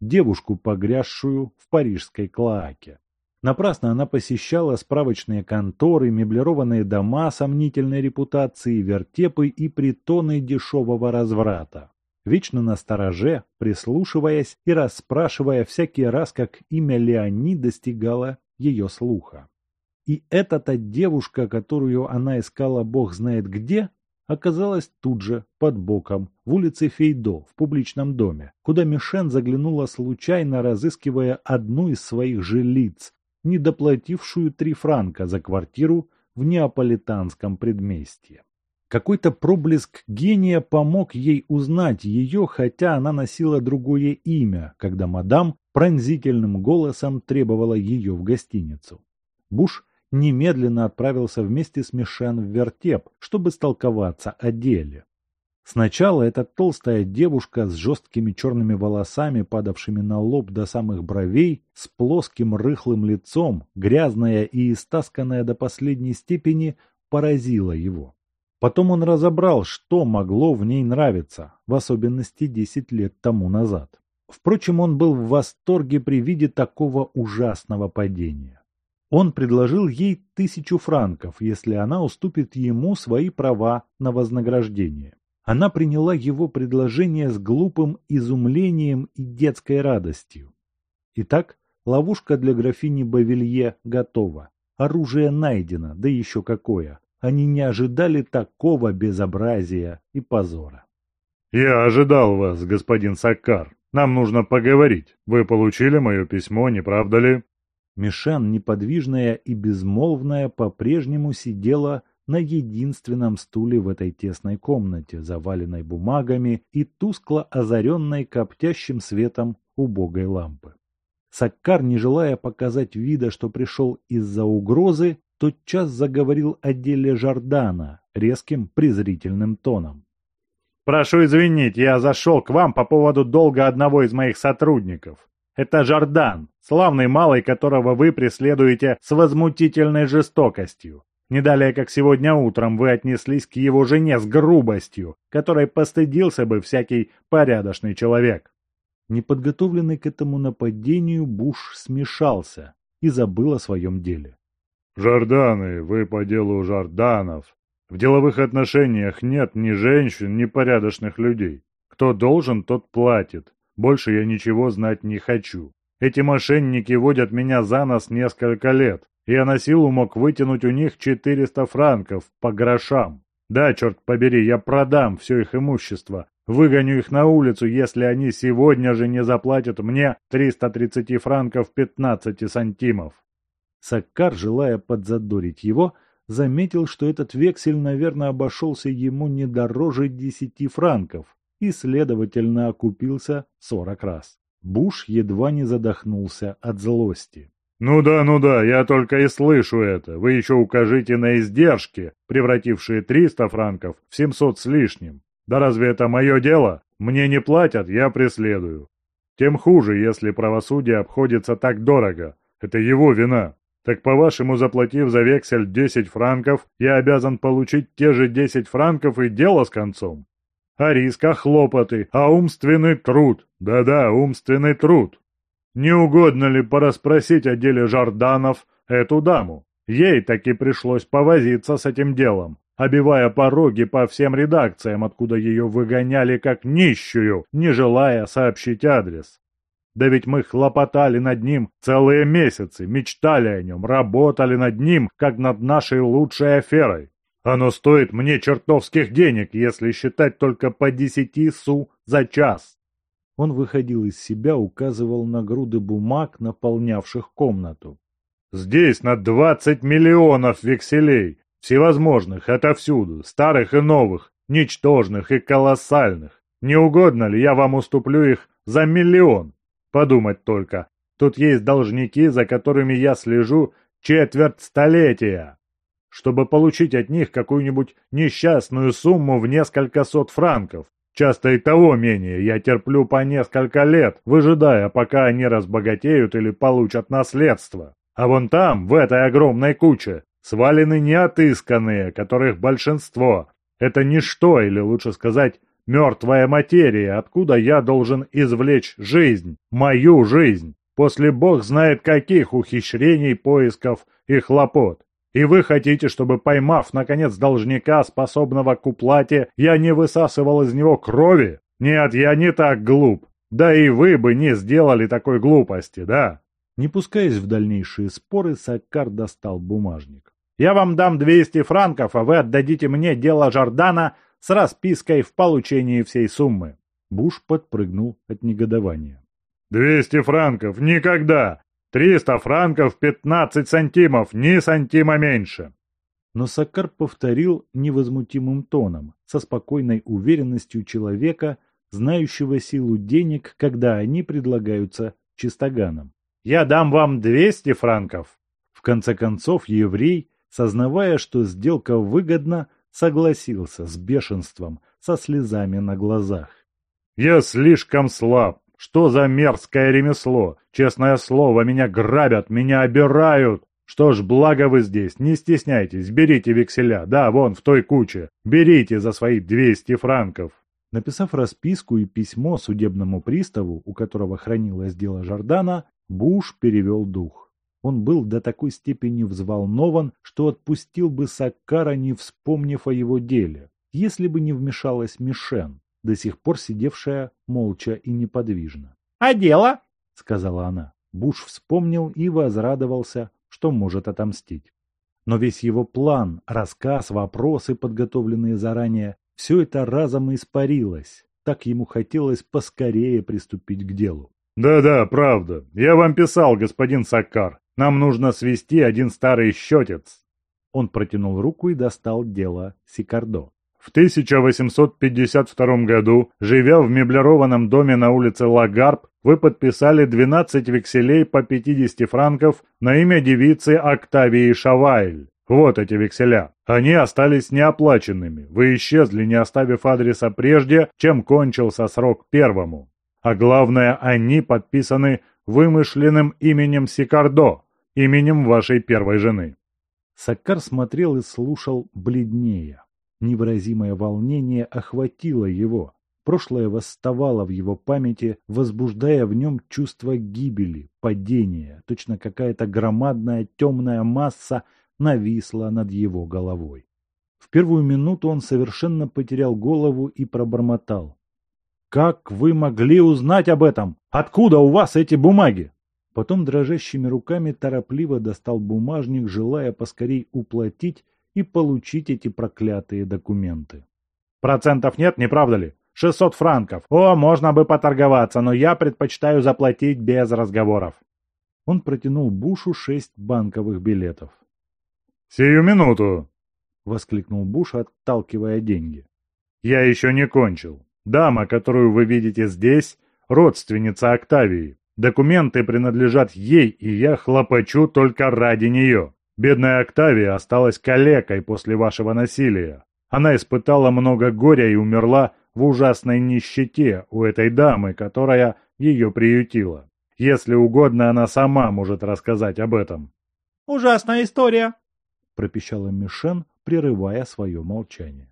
девушку, погрязшую в парижской клоаке. Напрасно она посещала справочные конторы, меблированные дома сомнительной репутации, вертепы и притоны дешевого разврата. Вечно на стороже, прислушиваясь и расспрашивая всякий раз, как имя Леони достигало ее слуха. И эта-то девушка, которую она искала бог знает где, оказалась тут же, под боком, в улице Фейдо, в публичном доме, куда Мишен заглянула случайно, разыскивая одну из своих жилиц, недоплатившую три франка за квартиру в неаполитанском предместье. Какой-то проблеск гения помог ей узнать ее, хотя она носила другое имя, когда мадам пронзительным голосом требовала ее в гостиницу. Буш немедленно отправился вместе с Мишен в вертеп, чтобы столковаться о деле. Сначала эта толстая девушка с жесткими черными волосами, падавшими на лоб до самых бровей, с плоским рыхлым лицом, грязная и истасканная до последней степени, поразила его. Потом он разобрал, что могло в ней нравиться, в особенности десять лет тому назад. Впрочем, он был в восторге при виде такого ужасного падения. Он предложил ей тысячу франков, если она уступит ему свои права на вознаграждение. Она приняла его предложение с глупым изумлением и детской радостью. Итак, ловушка для графини Бавилье готова. Оружие найдено, да еще какое. Они не ожидали такого безобразия и позора. «Я ожидал вас, господин Саккар. Нам нужно поговорить. Вы получили мое письмо, не правда ли?» Мишан, неподвижная и безмолвная, по-прежнему сидела на единственном стуле в этой тесной комнате, заваленной бумагами и тускло озаренной коптящим светом убогой лампы. Саккар, не желая показать вида, что пришел из-за угрозы, тотчас заговорил о деле Жордана резким презрительным тоном. «Прошу извинить, я зашел к вам по поводу долга одного из моих сотрудников. Это Жордан, славный малый, которого вы преследуете с возмутительной жестокостью. Не далее, как сегодня утром вы отнеслись к его жене с грубостью, которой постыдился бы всякий порядочный человек. Неподготовленный к этому нападению, Буш смешался и забыл о своем деле. «Жорданы, вы по делу Жорданов. В деловых отношениях нет ни женщин, ни порядочных людей. Кто должен, тот платит. Больше я ничего знать не хочу. Эти мошенники водят меня за нос несколько лет. Я на силу мог вытянуть у них 400 франков по грошам. Да, черт побери, я продам все их имущество. Выгоню их на улицу, если они сегодня же не заплатят мне 330 франков 15 сантимов. Саккар, желая подзадорить его, заметил, что этот вексель, наверное, обошелся ему не дороже 10 франков и, следовательно, окупился 40 раз. Буш едва не задохнулся от злости. «Ну да, ну да, я только и слышу это. Вы еще укажите на издержки, превратившие 300 франков в 700 с лишним. Да разве это мое дело? Мне не платят, я преследую. Тем хуже, если правосудие обходится так дорого. Это его вина. Так по-вашему, заплатив за вексель 10 франков, я обязан получить те же 10 франков и дело с концом? А риск, а хлопоты, а умственный труд. Да-да, умственный труд. Не угодно ли порасспросить о деле Жорданов эту даму? Ей таки пришлось повозиться с этим делом, обивая пороги по всем редакциям, откуда ее выгоняли как нищую, не желая сообщить адрес. Да ведь мы хлопотали над ним целые месяцы, мечтали о нем, работали над ним, как над нашей лучшей аферой. Оно стоит мне чертовских денег, если считать только по десяти су за час. Он выходил из себя, указывал на груды бумаг, наполнявших комнату. «Здесь на двадцать миллионов векселей, всевозможных, отовсюду, старых и новых, ничтожных и колоссальных. Не угодно ли я вам уступлю их за миллион? Подумать только, тут есть должники, за которыми я слежу четверть столетия. Чтобы получить от них какую-нибудь несчастную сумму в несколько сот франков, Часто и того менее я терплю по несколько лет, выжидая, пока они разбогатеют или получат наследство. А вон там, в этой огромной куче, свалены неотысканные, которых большинство. Это ничто, или лучше сказать, Мертвая материя, откуда я должен извлечь жизнь, мою жизнь, после бог знает каких ухищрений, поисков и хлопот. И вы хотите, чтобы, поймав, наконец, должника, способного к уплате, я не высасывал из него крови? Нет, я не так глуп. Да и вы бы не сделали такой глупости, да? Не пускаясь в дальнейшие споры, Саккар достал бумажник. «Я вам дам 200 франков, а вы отдадите мне дело Жордана с распиской в получении всей суммы». Буш подпрыгнул от негодования. «Двести франков! Никогда! Триста франков пятнадцать сантимов! Ни сантима меньше!» Но Саккар повторил невозмутимым тоном, со спокойной уверенностью человека, знающего силу денег, когда они предлагаются чистоганом. «Я дам вам двести франков!» В конце концов, еврей, сознавая, что сделка выгодна, согласился с бешенством, со слезами на глазах. «Я слишком слаб. Что за мерзкое ремесло? Честное слово, меня грабят, меня обирают. Что ж, благо вы здесь, не стесняйтесь, берите векселя, да, вон, в той куче. Берите за свои 200 франков». Написав расписку и письмо судебному приставу, у которого хранилось дело Жордана, Буш перевел дух. Он был до такой степени взволнован, что отпустил бы Саккара, не вспомнив о его деле, если бы не вмешалась Мишен, до сих пор сидевшая молча и неподвижно. «А дело?» — сказала она. Буш вспомнил и возрадовался, что может отомстить. Но весь его план, рассказ, вопросы, подготовленные заранее, все это разом испарилось. Так ему хотелось поскорее приступить к делу. «Да-да, правда. Я вам писал, господин Саккар. Нам нужно свести один старый счетец». Он протянул руку и достал дело Сикардо. В 1852 году, живя в меблированном доме на улице Лагарб, вы подписали 12 векселей по 50 франков на имя девицы Октавии Шавайль. Вот эти векселя. Они остались неоплаченными. Вы исчезли, не оставив адреса прежде, чем кончился срок первому. А главное, они подписаны вымышленным именем Сикардо, именем вашей первой жены. Саккар смотрел и слушал бледнее. Невыразимое волнение охватило его. Прошлое восставало в его памяти, возбуждая в нем чувство гибели, падения. Точно какая-то громадная темная масса нависла над его головой. В первую минуту он совершенно потерял голову и пробормотал. «Как вы могли узнать об этом? Откуда у вас эти бумаги?» Потом дрожащими руками торопливо достал бумажник, желая поскорей уплатить и получить эти проклятые документы. «Процентов нет, не правда ли? Шестьсот франков. О, можно бы поторговаться, но я предпочитаю заплатить без разговоров». Он протянул Бушу шесть банковых билетов. «Сию минуту!» — воскликнул Буш, отталкивая деньги. «Я еще не кончил. Дама, которую вы видите здесь, родственница Октавии. Документы принадлежат ей, и я хлопочу только ради нее. Бедная Октавия осталась калекой после вашего насилия. Она испытала много горя и умерла в ужасной нищете у этой дамы, которая ее приютила. Если угодно, она сама может рассказать об этом. «Ужасная история!» – пропищала Мишен, прерывая свое молчание.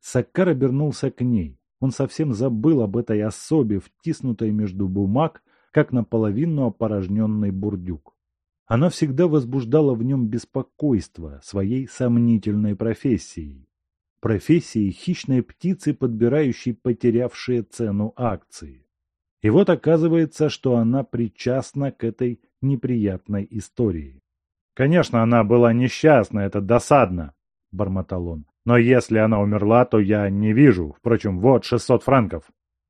Саккар обернулся к ней. Он совсем забыл об этой особе, втиснутой между бумаг, как наполовину опорожненный бурдюк. Она всегда возбуждала в нем беспокойство своей сомнительной профессией. Профессией хищной птицы, подбирающей потерявшие цену акции. И вот оказывается, что она причастна к этой неприятной истории. «Конечно, она была несчастна, это досадно», — бормотал он. Но если она умерла, то я не вижу. Впрочем, вот 600 франков.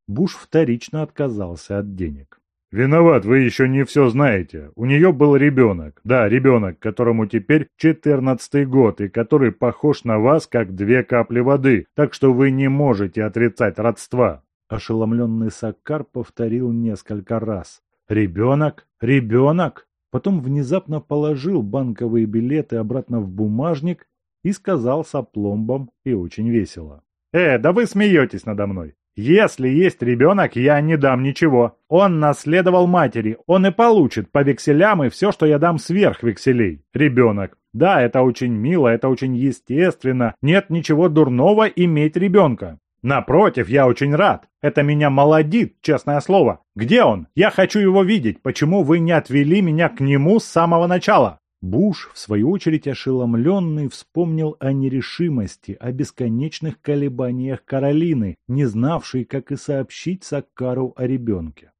Буш вторично отказался от денег. «Виноват, вы еще не все знаете. У нее был ребенок. Да, ребенок, которому теперь четырнадцатый год, и который похож на вас, как две капли воды, так что вы не можете отрицать родства». Ошеломленный Саккар повторил несколько раз. «Ребенок? Ребенок?» Потом внезапно положил банковые билеты обратно в бумажник и сказал с опломбом и очень весело. «Э, да вы смеетесь надо мной. Если есть ребенок, я не дам ничего. Он наследовал матери, он и получит по векселям и все, что я дам сверх векселей. Ребенок. Да, это очень мило, это очень естественно. Нет ничего дурного иметь ребенка. Напротив, я очень рад. Это меня молодит, честное слово. Где он? Я хочу его видеть. Почему вы не отвели меня к нему с самого начала? Буш, в свою очередь ошеломленный, вспомнил о нерешимости, о бесконечных колебаниях Каролины, не знавшей, как и сообщить Саккару о ребенке.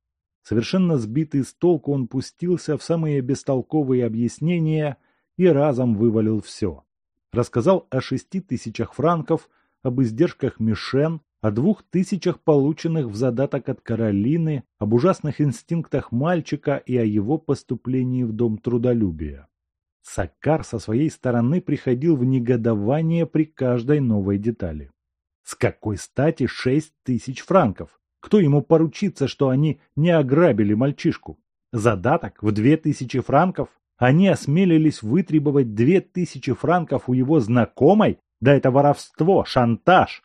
Совершенно сбитый с толку он пустился в самые бестолковые объяснения и разом вывалил все. Рассказал о шести тысячах франков, об издержках Мишен, о двух тысячах полученных в задаток от Каролины, об ужасных инстинктах мальчика и о его поступлении в Дом трудолюбия. Саккар со своей стороны приходил в негодование при каждой новой детали. С какой стати шесть тысяч франков? Кто ему поручится, что они не ограбили мальчишку? Задаток в две тысячи франков? Они осмелились вытребовать две тысячи франков у его знакомой, да это воровство, шантаж.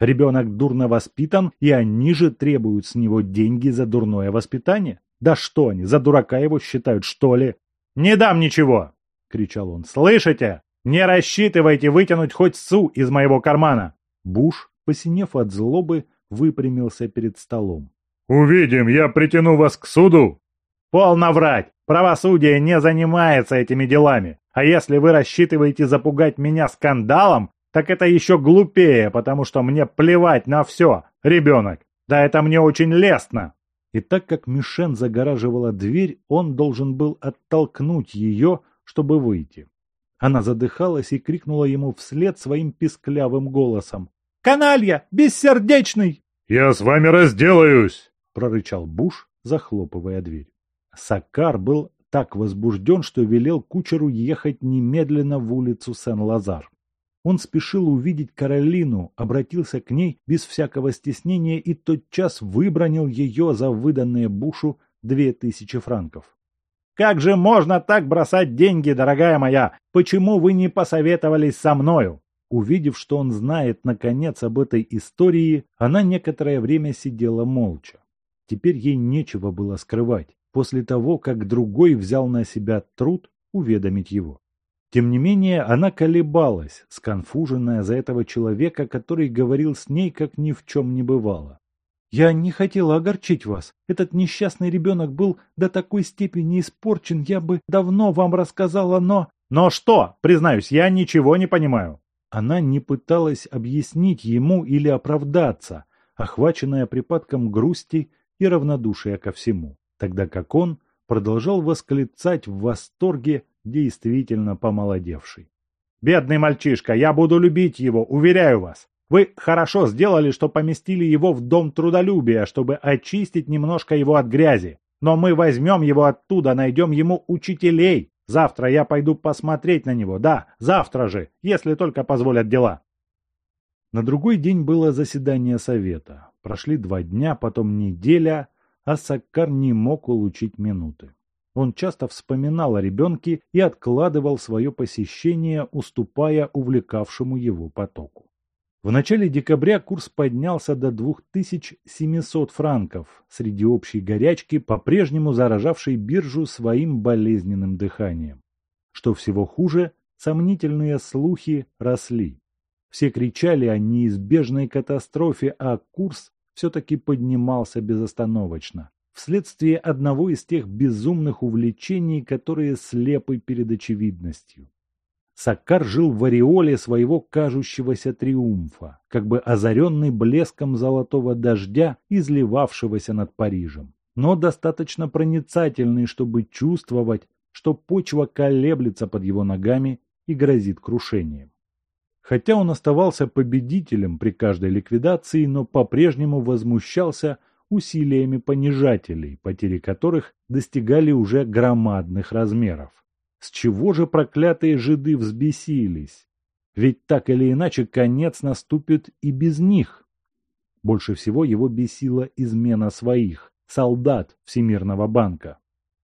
Ребенок дурно воспитан, и они же требуют с него деньги за дурное воспитание. Да что они, за дурака его считают, что ли? «Не дам ничего!» — кричал он. «Слышите? Не рассчитывайте вытянуть хоть су из моего кармана!» Буш, посинев от злобы, выпрямился перед столом. «Увидим, я притяну вас к суду!» «Полно врать! Правосудие не занимается этими делами! А если вы рассчитываете запугать меня скандалом, так это еще глупее, потому что мне плевать на все, ребенок. Да это мне очень лестно. И так как Мишен загораживала дверь, он должен был оттолкнуть ее, чтобы выйти. Она задыхалась и крикнула ему вслед своим писклявым голосом. «Каналья! Бессердечный!» «Я с вами разделаюсь!» — прорычал Буш, захлопывая дверь. Сакар был так возбужден, что велел кучеру ехать немедленно в улицу Сен-Лазар. Он спешил увидеть Каролину, обратился к ней без всякого стеснения и тотчас выбронил ее за выданные Бушу две тысячи франков. «Как же можно так бросать деньги, дорогая моя? Почему вы не посоветовались со мною?» Увидев, что он знает, наконец, об этой истории, она некоторое время сидела молча. Теперь ей нечего было скрывать, после того, как другой взял на себя труд уведомить его. Тем не менее, она колебалась, сконфуженная за этого человека, который говорил с ней, как ни в чем не бывало. «Я не хотела огорчить вас. Этот несчастный ребенок был до такой степени испорчен, я бы давно вам рассказала, но...» «Но что? Признаюсь, я ничего не понимаю». Она не пыталась объяснить ему или оправдаться, охваченная припадком грусти и равнодушия ко всему, тогда как он продолжал восклицать в восторге действительно помолодевший. «Бедный мальчишка, я буду любить его, уверяю вас. Вы хорошо сделали, что поместили его в дом трудолюбия, чтобы очистить немножко его от грязи. Но мы возьмем его оттуда, найдем ему учителей. Завтра я пойду посмотреть на него, да, завтра же, если только позволят дела». На другой день было заседание совета. Прошли два дня, потом неделя, а Саккар не мог улучить минуты. Он часто вспоминал о ребенке и откладывал свое посещение, уступая увлекавшему его потоку. В начале декабря курс поднялся до 2700 франков среди общей горячки, по-прежнему заражавшей биржу своим болезненным дыханием. Что всего хуже, сомнительные слухи росли. Все кричали о неизбежной катастрофе, а курс все-таки поднимался безостановочно вследствие одного из тех безумных увлечений, которые слепы перед очевидностью. Саккар жил в ореоле своего кажущегося триумфа, как бы озаренный блеском золотого дождя, изливавшегося над Парижем, но достаточно проницательный, чтобы чувствовать, что почва колеблется под его ногами и грозит крушением. Хотя он оставался победителем при каждой ликвидации, но по-прежнему возмущался усилиями понижателей, потери которых достигали уже громадных размеров. С чего же проклятые жиды взбесились? Ведь так или иначе конец наступит и без них. Больше всего его бесила измена своих, солдат Всемирного банка.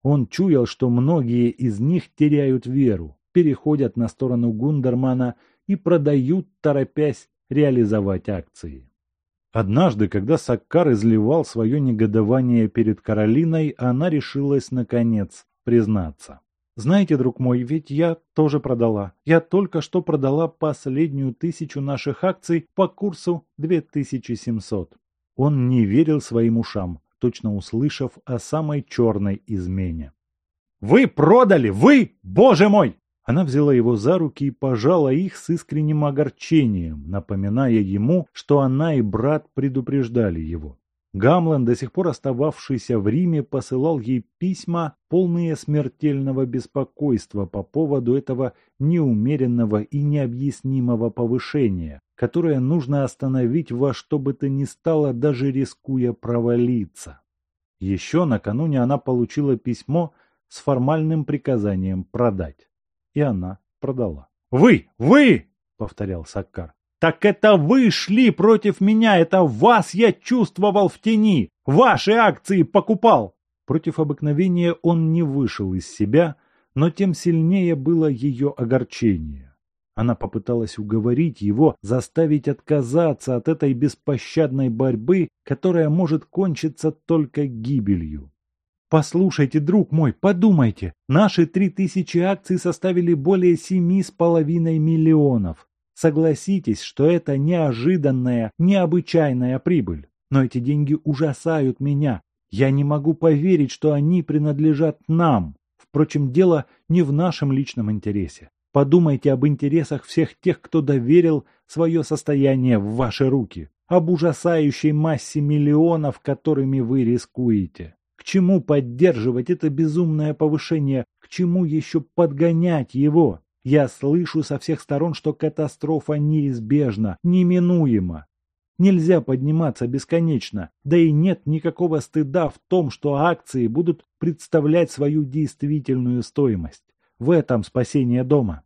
Он чуял, что многие из них теряют веру, переходят на сторону Гундермана и продают, торопясь реализовать акции. Однажды, когда Саккар изливал свое негодование перед Каролиной, она решилась, наконец, признаться. Знаете, друг мой, ведь я тоже продала. Я только что продала последнюю тысячу наших акций по курсу 2700. Он не верил своим ушам, точно услышав о самой черной измене. «Вы продали! Вы! Боже мой!» Она взяла его за руки и пожала их с искренним огорчением, напоминая ему, что она и брат предупреждали его. Гамлен, до сих пор остававшийся в Риме, посылал ей письма, полные смертельного беспокойства по поводу этого неумеренного и необъяснимого повышения, которое нужно остановить во что бы то ни стало, даже рискуя провалиться. Еще накануне она получила письмо с формальным приказанием продать. И она продала. «Вы! Вы!» — повторял Саккар. Так это вы шли против меня, это вас я чувствовал в тени, ваши акции покупал. Против обыкновения он не вышел из себя, но тем сильнее было ее огорчение. Она попыталась уговорить его, заставить отказаться от этой беспощадной борьбы, которая может кончиться только гибелью. «Послушайте, друг мой, подумайте, наши три тысячи акций составили более семи с половиной миллионов. Согласитесь, что это неожиданная, необычайная прибыль. Но эти деньги ужасают меня. Я не могу поверить, что они принадлежат нам. Впрочем, дело не в нашем личном интересе. Подумайте об интересах всех тех, кто доверил свое состояние в ваши руки, об ужасающей массе миллионов, которыми вы рискуете. К чему поддерживать это безумное повышение? К чему еще подгонять его? Я слышу со всех сторон, что катастрофа неизбежна, неминуема. Нельзя подниматься бесконечно, да и нет никакого стыда в том, что акции будут представлять свою действительную стоимость. В этом спасение дома.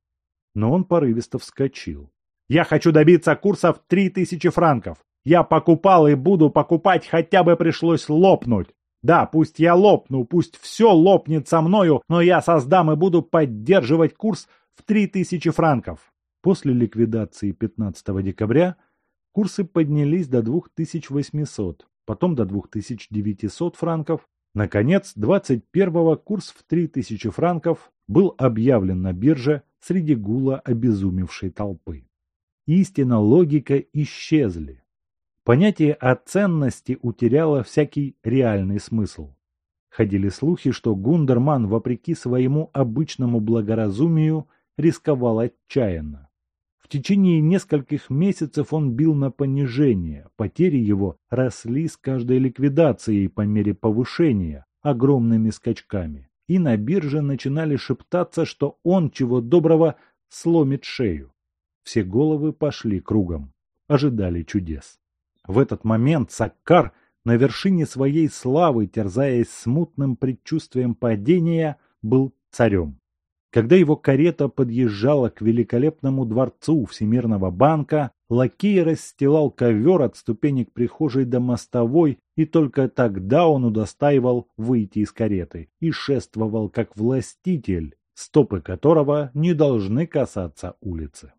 Но он порывисто вскочил. «Я хочу добиться курса в три тысячи франков. Я покупал и буду покупать, хотя бы пришлось лопнуть. Да, пусть я лопну, пусть все лопнет со мною, но я создам и буду поддерживать курс в 3000 франков. После ликвидации 15 декабря курсы поднялись до 2800, потом до 2900 франков. Наконец, 21-го курс в 3000 франков был объявлен на бирже среди гула обезумевшей толпы. Истина, логика исчезли. Понятие о ценности утеряло всякий реальный смысл. Ходили слухи, что Гундерман, вопреки своему обычному благоразумию, рисковал отчаянно. В течение нескольких месяцев он бил на понижение, потери его росли с каждой ликвидацией по мере повышения, огромными скачками. И на бирже начинали шептаться, что он, чего доброго, сломит шею. Все головы пошли кругом, ожидали чудес. В этот момент Саккар на вершине своей славы, терзаясь смутным предчувствием падения, был царем. Когда его карета подъезжала к великолепному дворцу Всемирного банка, лакей расстилал ковер от ступенек прихожей до мостовой, и только тогда он удостаивал выйти из кареты и шествовал как властитель, стопы которого не должны касаться улицы.